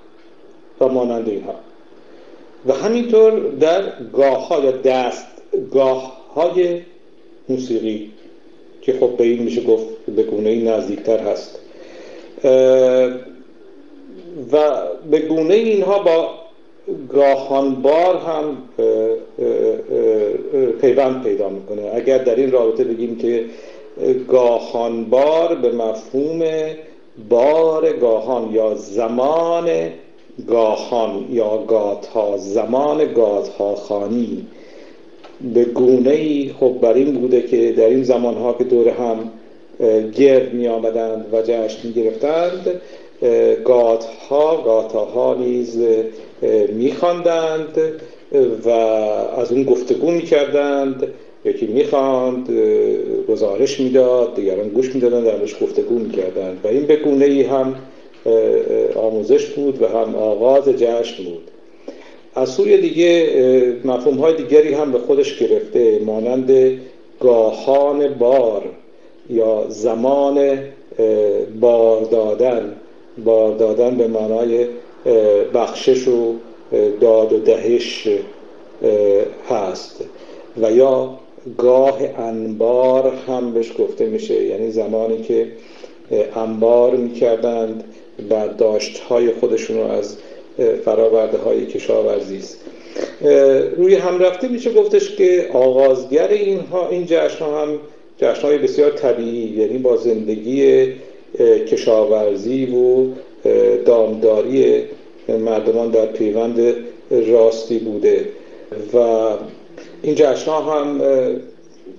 S1: و مانند اینها. و همینطور در گاه ها یا دستگاه های موسیقی که خب به این میشه گفت به گونه ای نزدیکتر هست. و به گونه اینها با گاهانبار هم پیوند پیدا می‌کنه. اگر در این رابطه بگیم که گاهانبار به مفهوم بار گاهان یا زمان گاهان یا گاتها زمان گاتها خانی. به گونه ای خب بر این بوده که در این زمان ها که دور هم گرد می آمدند و جشن می گرفتند گات ها ها نیز می خواندند و از اون گفتگو می کردند یکی می‌خواند گزارش می‌داد دیگران گوش می‌دادن درش گفتگو می‌کردند. و این به گونه ای هم آموزش بود و هم آغاز جشن بود. از سوی دیگه مفهوم های دیگری هم به خودش گرفته مانند گاهان بار یا زمان بار دادن. بار دادن به معنای بخشش و داد و دهش هست. و یا گاه انبار هم بهش گفته میشه یعنی زمانی که انبار می‌کردند برداشت های خودشون رو از فراورده های کشاورزی است. روی هم رفته میشه گفتش که آغازگر اینها این جشن ها هم جشن های بسیار طبیعی یعنی با زندگی کشاورزی و دامداری مردمان در پیوند راستی بوده. و این جشن ها هم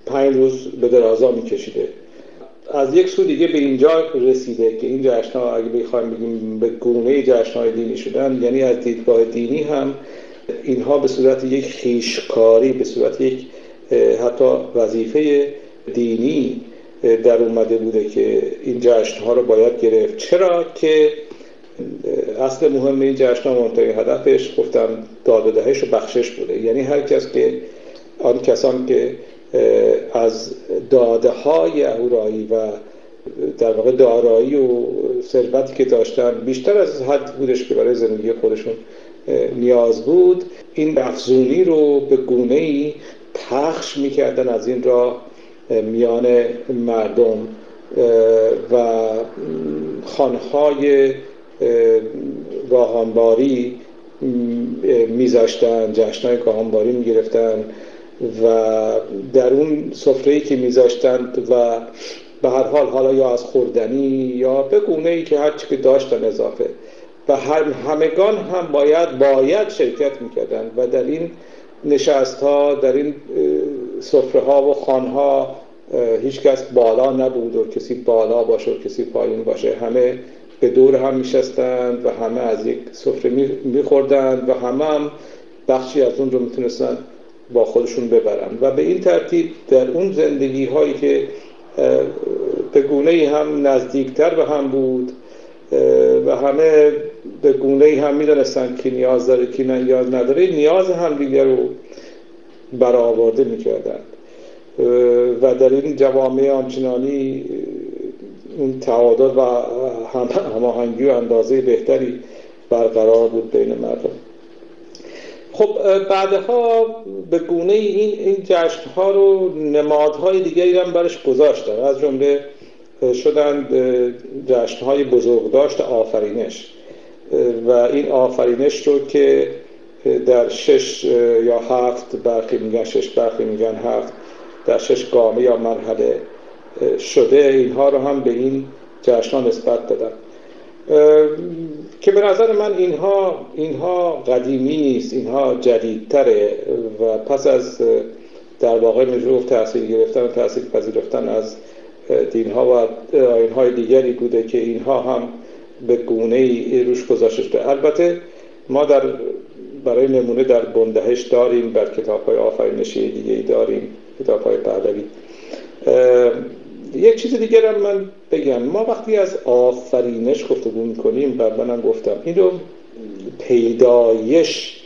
S1: پنج روز به درازا میکشیده. از یک سو دیگه به اینجا رسیده که این جشن ها اگه بخوایم بگیم به گونه جشن های دینی شدن یعنی از دیدگاه دینی هم اینها به صورت یک خیشکاری به صورت یک حتی وظیفه دینی در اومده بوده که این جشن ها رو باید گرفت. چرا که اصل مهم این جشن ها منطقه هدفش گفتم داد و دهش و بخشش بوده. یعنی هر کس که آن کسان که از داده های اهورایی و در واقع دارایی و ثروتی که داشتن بیشتر از حد بودش که برای زندگی خودشون نیاز بود. این افزونی رو به گونه ای پخش می‌کردن از این راه میان مردم و خانهای گاهانباری میذاشتن جشنهای گاهانباری می‌گرفتن. و در اون سفره‌ای که میذاشتند و به هر حال حالا یا از خوردنی یا به گونه ای که هرچی که داشتن اضافه. و همگان هم باید باید شرکت می‌کردن و در این نشست ها در این سفره ها و خان ها هیچ کس بالا نبود و کسی بالا باشه و کسی پایین باشه. همه به دور هم میشستند و همه از یک سفره میخوردند و همه هم بخشی از اون رو می‌تونستند با خودشون ببرن. و به این ترتیب در اون زندگی هایی که به گونه هم نزدیکتر به هم بود و همه به گونه هم می‌دونستن که نیاز داره که نیاز نداره نیاز هم دیگر رو برآورده می‌کردن و در این جوامع آنچنانی اون تعادل و هماهنگی و اندازه بهتری برقرار بود بین مردم. خب بعدها به گونه این این جشن ها رو نمادهای دیگری هم برش گذاشتن. از جمله شدند جشن های بزرگداشت آفرینش. و این آفرینش رو که در شش یا هفت برخی میگن شش برخی میگن هفت در شش گامه یا مرحله شده. اینها رو هم به این جشن نسبت دادن. که به نظر من اینها اینها قدیمی نیست اینها جدیدتره و پس از در واقع مجروف تحصیل گرفتن و تحصیل پذیرفتن از دینها و آینهای دیگری بوده که اینها هم به گونه ای روش گذاشته شده. البته ما در برای نمونه در بندهش داریم بر کتاب های آفرینشی دیگه داریم کتاب های پهلوی یک چیز دیگر هم من بگم ما وقتی از آفرینش گفتگو می‌کنیم بر منم گفتم این رو پیدایش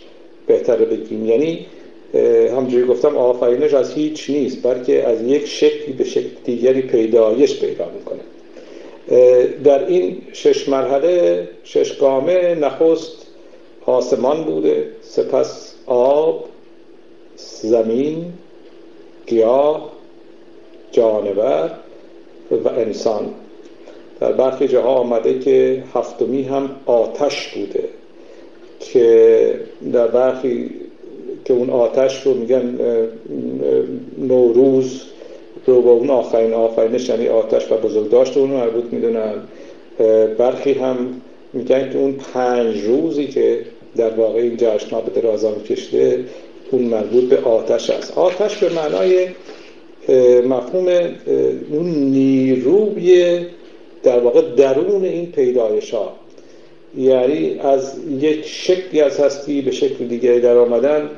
S1: بهتره بگیم. یعنی همجوری گفتم آفرینش از هیچ نیست بلکه از یک شکلی به شکل دیگری پیدایش پیدا می‌کنه. در این شش مرحله شش گامه نخست آسمان بوده سپس آب زمین گیاه جانور. و انسان. در برخی جاها آمده که هفتمی هم آتش بوده که در برخی که اون آتش رو میگن نوروز رو با اون آخرین آفرینش یعنی آتش و بزرگداشت اون مربوط می‌دونن. برخی هم میگن که اون پنج روزی که در واقع این جشن به درازا میکشده اون مربوط به آتش است. آتش به معنای مفهوم اون نیروی در واقع درون این پیدایش ها. یعنی از یک شکلی از هستی به شکل دیگری در آمدن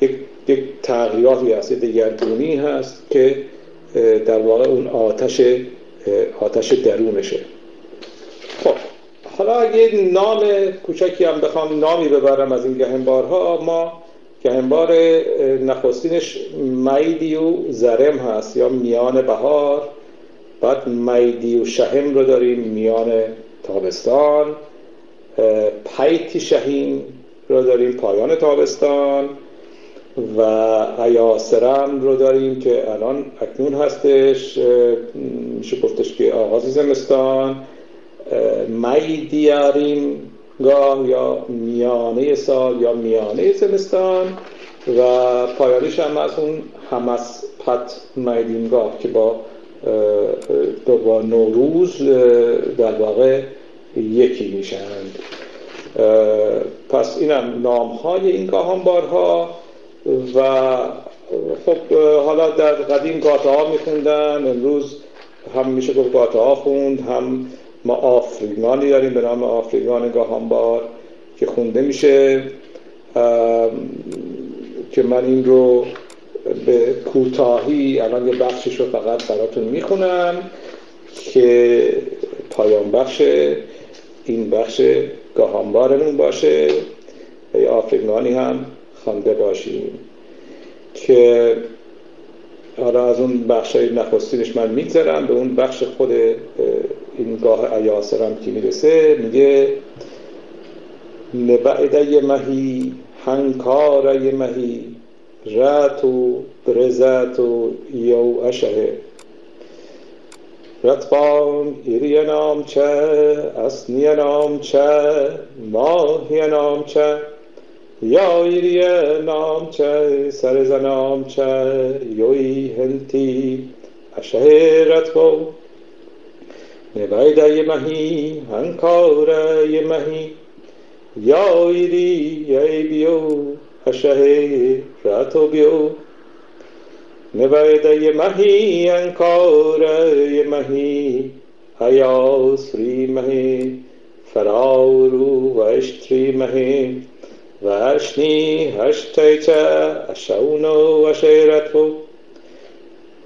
S1: یک, یک تغییراتی هست دگرگونی هست که در واقع اون آتش آتش درونشه. خب حالا اگه نام کوچکی هم بخوام نامی ببرم از این گهنبارها ما گهنبار نخستینش میدی و زرم هست یا میان بهار بعد میدی و شهم رو داریم میان تابستان پیتی شهیم رو داریم پایان تابستان و ایاسرم رو داریم که الان اکنون هستش میشه گفتش که آغاز زمستان. می گاه یا میانه سال یا میانه زمستان و پایانش هم از اون همس پت گاه که با با نوروز در واقع یکی میشند پس اینم نام های این گاهانبارها و خب حالا در قدیم گاته ها میخوندن امروز هم میشه گفت گاته ها خوند هم ما آفریگانی داریم به نام آفریگان گاهانبار که خونده میشه که من این رو به کوتاهی الان یه بخشش رو فقط براتون می‌خونم که پایان بخش این بخش گاهانبارمون باشه. و آفریگانی هم خوانده باشیم که حالا از اون بخش نخستینش من میگذرم به اون بخش خود این گاه ایاسرم که می‌رسه میگه نبعده مهی هنکار مهی راتو برزاتو یو اشه رتبان ایری نام چه اسنی نام چه ماهی نام چه یا ایری نام چه سرز نام چه یوی هنتی اشه رتبو نبایده مهی هنکاره مهی یا ایری یای بیو اشه راتو بیو نبایده مهی انکاره مهی هیا سری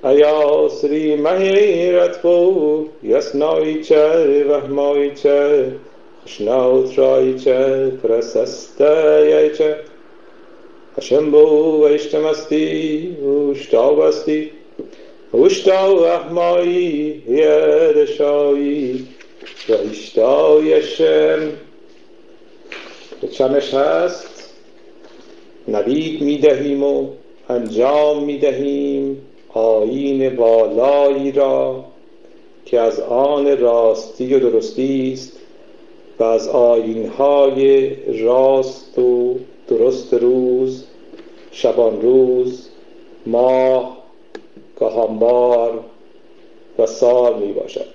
S1: مهی فراورو و اشتری مهی و اشنی هشتی چه اشونو و شیرتو ایا سری مهی رتو یسنایی چه وهمایی چه خشناوت رایی چه پرسسته چه بو و اشتمستی اوشتا بستی اوشتا احمایی یدشایی و اشتا یشم چمش هست نوید می‌دهیم و انجام می‌دهیم آین بالایی را که از آن راستی و درستی است و از آینهای راست و درست روز شبان روز ماه گهانبار و سال می باشد.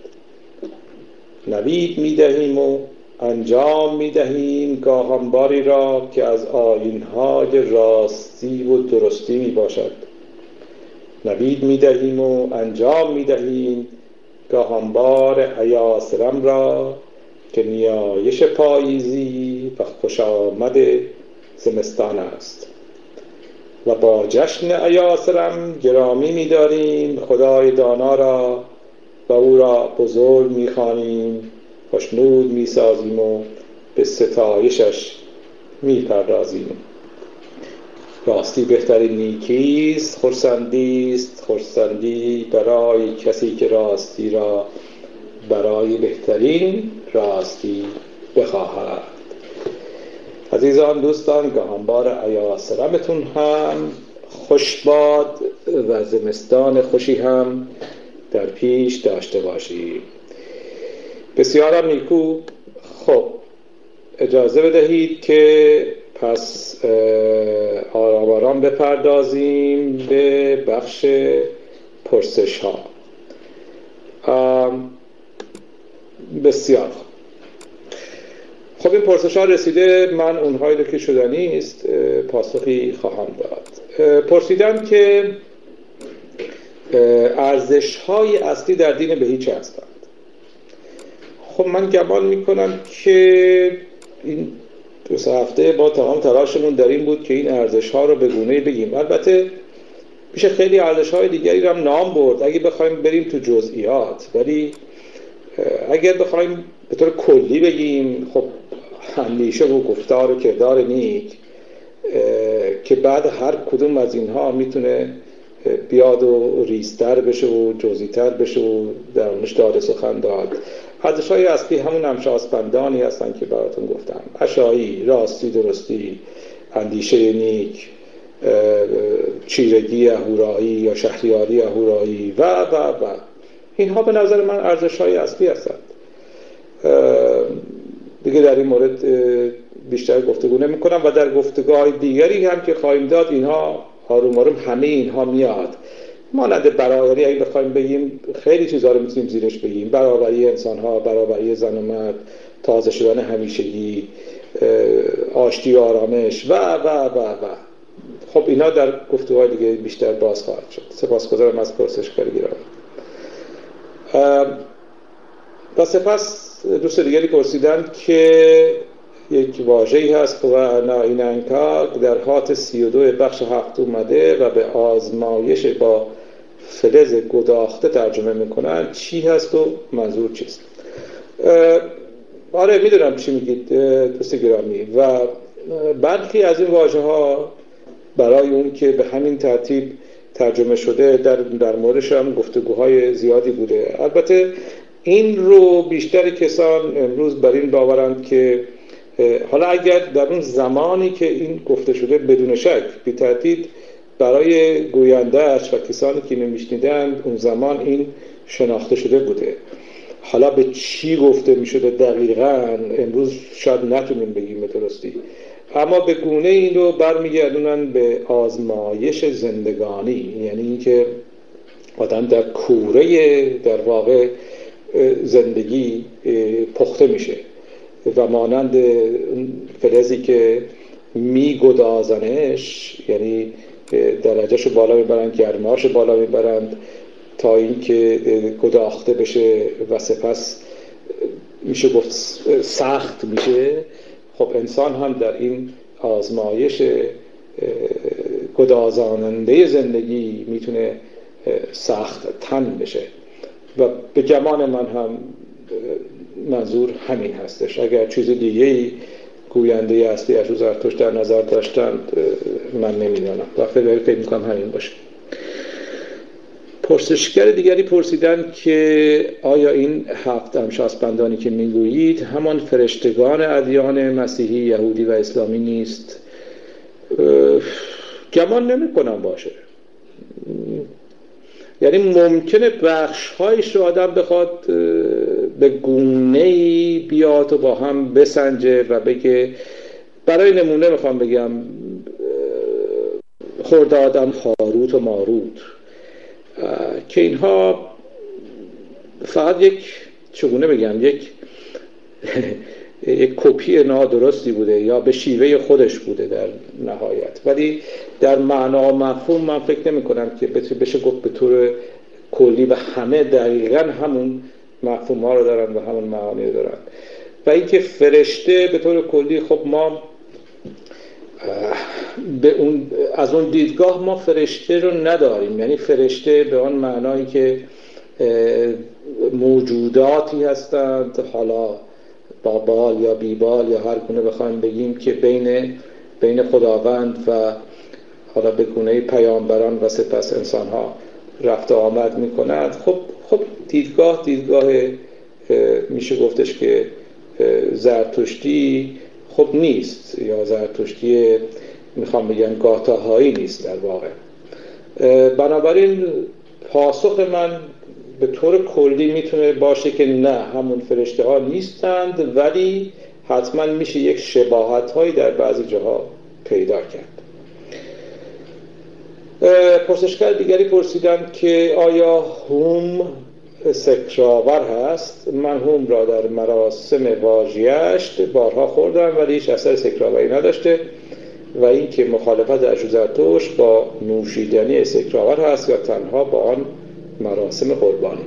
S1: نوید می دهیم و انجام می دهیم گاهانباری را که از آینهای راستی و درستی می باشد. نوید می دهیم و انجام می دهیم گاهانبار ایاسرم را که نیایش پاییزی و خوش آمد زمستان است. و با جشن ایاسرم گرامی می‌داریم خدای دانا را و او را بزرگ می‌خوانیم خوشنود می‌سازیم و به ستایشش می‌پردازیم. راستی بهترین نیکیست خرسندیست خرسندی برای کسی که راستی را برای بهترین راستی بخواهد. عزیزان دوستان گهانبار ایاسرمتون هم. خوشباد و زمستان خوشی هم در پیش داشته باشید بسیارم نیکو. خب اجازه بدهید که پس آرام آرام بپردازیم به بخش پرسش ها بسیار. خب این پرسش ها رسیده من اونهایی رو که شدنی است پاسخی خواهم داد. پرسیدن که ارزش های اصلی در دین به هیچ هستند؟ خب من گمان می‌کنم که این دو سه هفته با تمام تلاشمون در این بود که این ارزش ها رو به گونه بگیم. البته میشه خیلی ارزش های دیگری هم نام برد. اگه بخوایم بریم تو جزئیات ولی اگر بخوایم به طور کلی بگیم خب اندیشه و گفتار و کردار نیک که بعد هر کدوم از اینها می‌تونه بیاد و ریستر بشه و جزیتر بشه و درونش داده سخن داد. ارزش های اصلی همون همشاسپندانی هستن که براتون گفتم. اشایی راستی درستی اندیشه نیک چیرگی اهورایی یا شهریاری اهورایی و و و. اینها به نظر من ارزش های اصلی هستند دیگه در این مورد بیشتر گفتگو نمی کنم و در گفتگاه دیگری هم که خواهیم داد اینها آروم آروم همه اینها میاد. مانند برابری اگه بخوایم بگیم خیلی چیزها رو می‌تونیم زیرش بگیم. برابری انسان ها برابری زن و مرد تازه شدن همیشگی آشتی و آرامش و و و و. خب اینا در گفتگوهای دیگه بیشتر باز خواهد شد. سپاسگزارم از پرسشکاری گرامی و سپس دوست دیگری پرسیدن که یک واژه‌ای هست و نایننکا در و دو بخش هفت اومده و به آزمایش با فلز گداخته ترجمه می‌کنن. چی هست و منظور چیست؟ آره می‌دونم چی میگید دوست گرامی. و برخی از این واژه ها برای اون که به همین ترتیب ترجمه شده در, در موردش هم گفتگوهای زیادی بوده. البته این رو بیشتر کسان امروز بر این باورند که حالا اگر در اون زمانی که این گفته شده بدون شک بی تردید برای گویندهش و کسانی که نمیشنیدند اون زمان این شناخته شده بوده. حالا به چی گفته می شده دقیقا؟ امروز شاید نتونیم بگیم به درستی. اما به گونه این رو برمیگردونن به آزمایش زندگانی. یعنی اینکه آدم در کوره در واقع زندگی پخته میشه و مانند فلزی که میگدازنش یعنی درجهش بالا می‌برند گرماش بالا می‌برند تا اینکه گداخته بشه و سپس میشه گفت سخت میشه. خب انسان هم در این آزمایش گدازاننده زندگی می‌تونه سخت تن بشه. و به گمان من هم منظور همین هستش. اگر چیز دیگه ای گوینده اصلی از زرتوش در نظر داشتند من نمی‌دانم و فکر می‌کنم همین باشه پرسشگر دیگری پرسیدن که آیا این هفت امشاسپندانی که می‌گویید همان فرشتگان ادیان مسیحی یهودی و اسلامی نیست گمان نمی کنم باشه یعنی ممکنه بخشهایش رو آدم بخواد به گونه ای بیاد و با هم بسنجه و بگه. برای نمونه می‌خوام بگم خورده آدم هاروت و ماروت. که اینها فقط یک چگونه بگم یک یک کپی نادرستی بوده یا به شیوه خودش بوده در نهایت. ولی در معنا و مفهوم من فکر نمی کنم که بشه گفت به طور کلی و همه دقیقا همون مفهوم ها رو دارن و همون معانی رو دارن. و اینکه فرشته به طور کلی خب ما به اون از اون دیدگاه ما فرشته رو نداریم. یعنی فرشته به آن معنایی که موجوداتی هستند. حالا با بال یا بیبال یا هر گونه بخوایم بگیم که بین بین خداوند و حالا به گونه پیامبران و سپس انسان ها رفت آمد می کند خب خب دیدگاه دیدگاه میشه گفتش که زرتشتی خب نیست یا زرتشتی می‌خوام بگم گاتاهایی نیست در واقع. بنابراین پاسخ من به طور کلی می‌تونه باشه که نه همون فرشته ها نیستند ولی حتما میشه یک شباهت هایی در بعضی جاها پیدا کرد. پرسشگر دیگری پرسیدم که آیا هوم سکراور هست؟ من هوم را در مراسم واج یشت بارها خوردم ولی هیچ اثر سکراوری نداشته و اینکه مخالفت اشوزرتشت با نوشیدنی سکراور هست یا تنها با آن مراسم قربانی.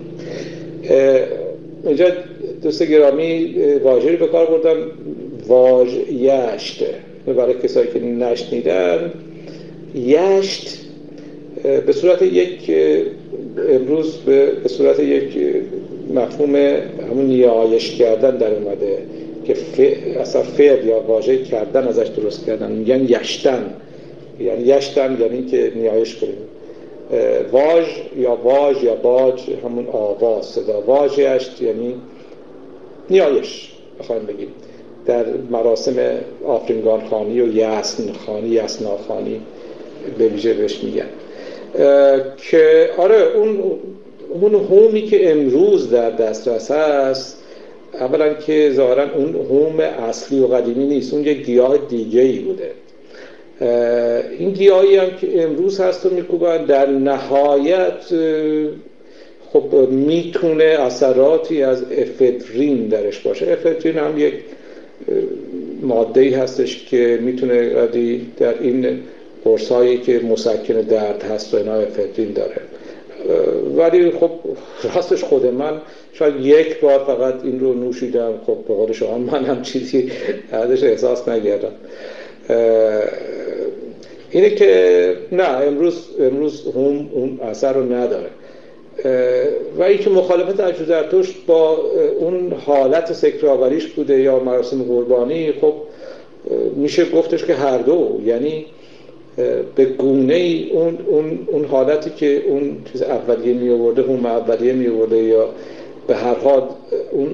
S1: اینجا دوست گرامی واژه رو به کار بردن واژ یشت. برای کسایی که نشنیدن یشت به صورت یک امروز به صورت یک مفهوم همون نیایش کردن در اومده که اصلا فعل یا واژه کردن ازش درست کردن. میگن یشتن. یعنی یشتن یعنی که نیایش کنیم. واژ یا واژ یا باج همون آواز صدا واژ یشت یعنی نیایش بخوایم بگیم. در مراسم آفرینگان خانی و یسن خانی یسنا خانی به ویژه بهش میگن. که آره اون اون هومی که امروز در دسترس هست اولا که ظاهرا اون هوم اصلی و قدیمی نیست اون یه گیاه دیگه ای بوده. این گیاهی هم که امروز هست و میکوبن. در نهایت خب می‌تونه اثراتی از افدرین درش باشه. افدرین هم یک ماده هستش که می‌تونه در این قرص که مسکن درد هست و اینا افدرین داره. ولی خب راستش خود من شاید یک بار فقط این رو نوشیدم. خب به قول شما من هم چیزی ازش احساس نگردم اینه که نه امروز امروز هم اون اثر رو نداره. و اینکه مخالفت عجوز زرتشت با اون حالت سکرآوریش بوده یا مراسم قربانی خب میشه گفتش که هر دو یعنی به گونه ای اون, اون, اون حالتی که اون چیز اولیه می آورده اون اولیه می آورده یا به هر حال اون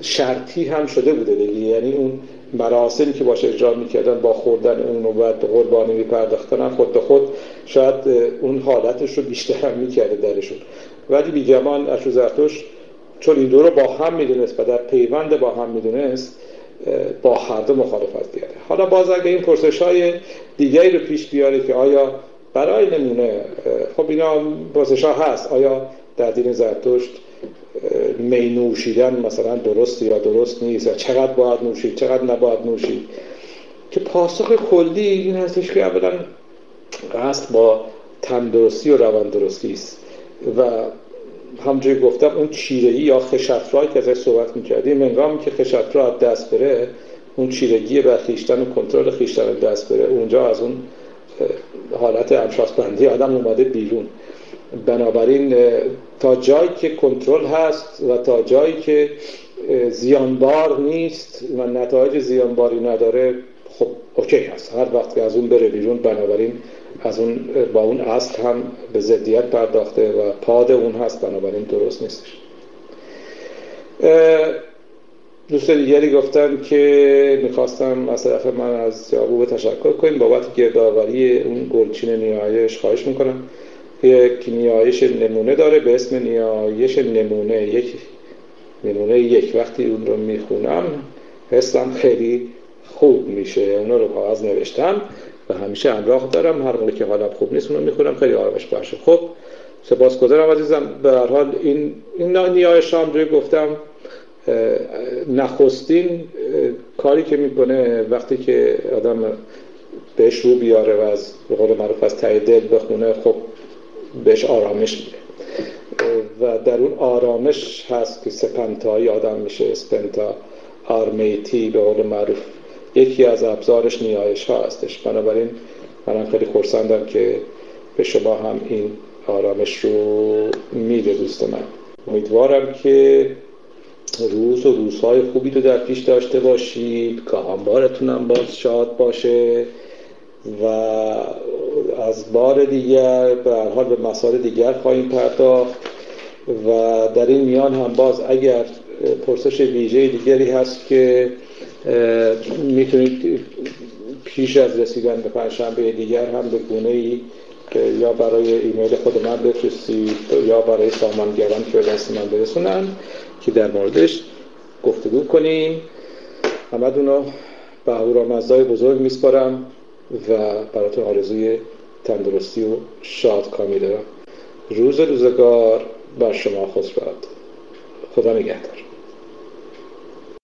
S1: شرطی هم شده بوده دیگه. یعنی اون مراسمی که باشه اجرا می‌کردن با خوردن اون و بعد قربانی میپرداختن خود به خود شاید اون حالتش رو بیشتر هم می‌کرده درشون. ولی بیگمان اشو زرتوش چون این دو رو با هم می‌دونست و در پیوند با هم می‌دونست با هر دو مخالفت کرده حالا باز اگه این پرسش های دیگری رو پیش بیاره که آیا برای نمونه خب اینا پرسش ها هست آیا در دین زرتشت می نوشیدن مثلا درست یا درست نیست یا چقدر باید نوشید چقدر نباید نوشید. که پاسخ کلی این هستش که اولا قصد با تندرستی و روان درستی است. و همجوری گفتم اون چیرگی یا خشترایی که ازش صحبت می‌کردیم منگامی که خشترا دست بره اون چیرگی به خیشتن و کنترل خیشتن دست بره. اونجا از اون حالت امشاسبندی آدم اومده بیرون. بنابراین تا جایی که کنترل هست و تا جایی که زیانبار نیست و نتایج زیانباری نداره خب اوکی هست. هر وقت که از اون بره بیرون بنابراین از اون با اون اصل هم به ضدیت پرداخته و پاد اون هست بنابراین درست نیستش. دوست دیگری گفتن که می‌خواستم از طرف من از یعقوب تشکر کنیم. بابت گردآوری اون گلچین نیایش خواهش می‌کنم. یک نیایش نمونه داره به اسم نیایش نمونه. یک نمونه یک. وقتی اون رو می‌خونم حسم خیلی خوب میشه. اون رو کاغذ نوشتم و همیشه همراه دارم. هر موقع که حالم خوب نیست اونو می‌خونم. خیلی آرامش باشه. خب سپاسگزارم عزیزم. به هر حال این این نیای شام روی گفتم نخستین کاری که می‌کنه وقتی که آدم بهش رو بیاره و از به قول معروف از ته دل بخونه خب بهش آرامش میده. و در اون آرامش هست که سپنتایی آدم میشه اسپنتا آرمیتی به قول معروف. یکی از ابزارش نیایش ها هستش. بنابراین منم خیلی خورسندم که به شما هم این آرامش رو میده دوست من. امیدوارم که روز و روزهای خوبی رو در پیش داشته باشید. که هم باز شاد باشه. و از بار دیگر به حال به مسائل دیگر خواهیم پرداخت و در این میان هم باز اگر پرسش ویژه دیگری هست که می‌تونید پیش از رسیدن به پنجشنبه دیگر هم به گونه ای یا برای ایمیل خود من بفرستید یا برای سامانگران که دست من برسونن که در موردش گفتگو کنیم. همه به اهورامزدای بزرگ میسپارم. و براتون آرزوی تندرستی و شادکامی دارم روز روزگار بر شما خسرو. خدا نگهدار.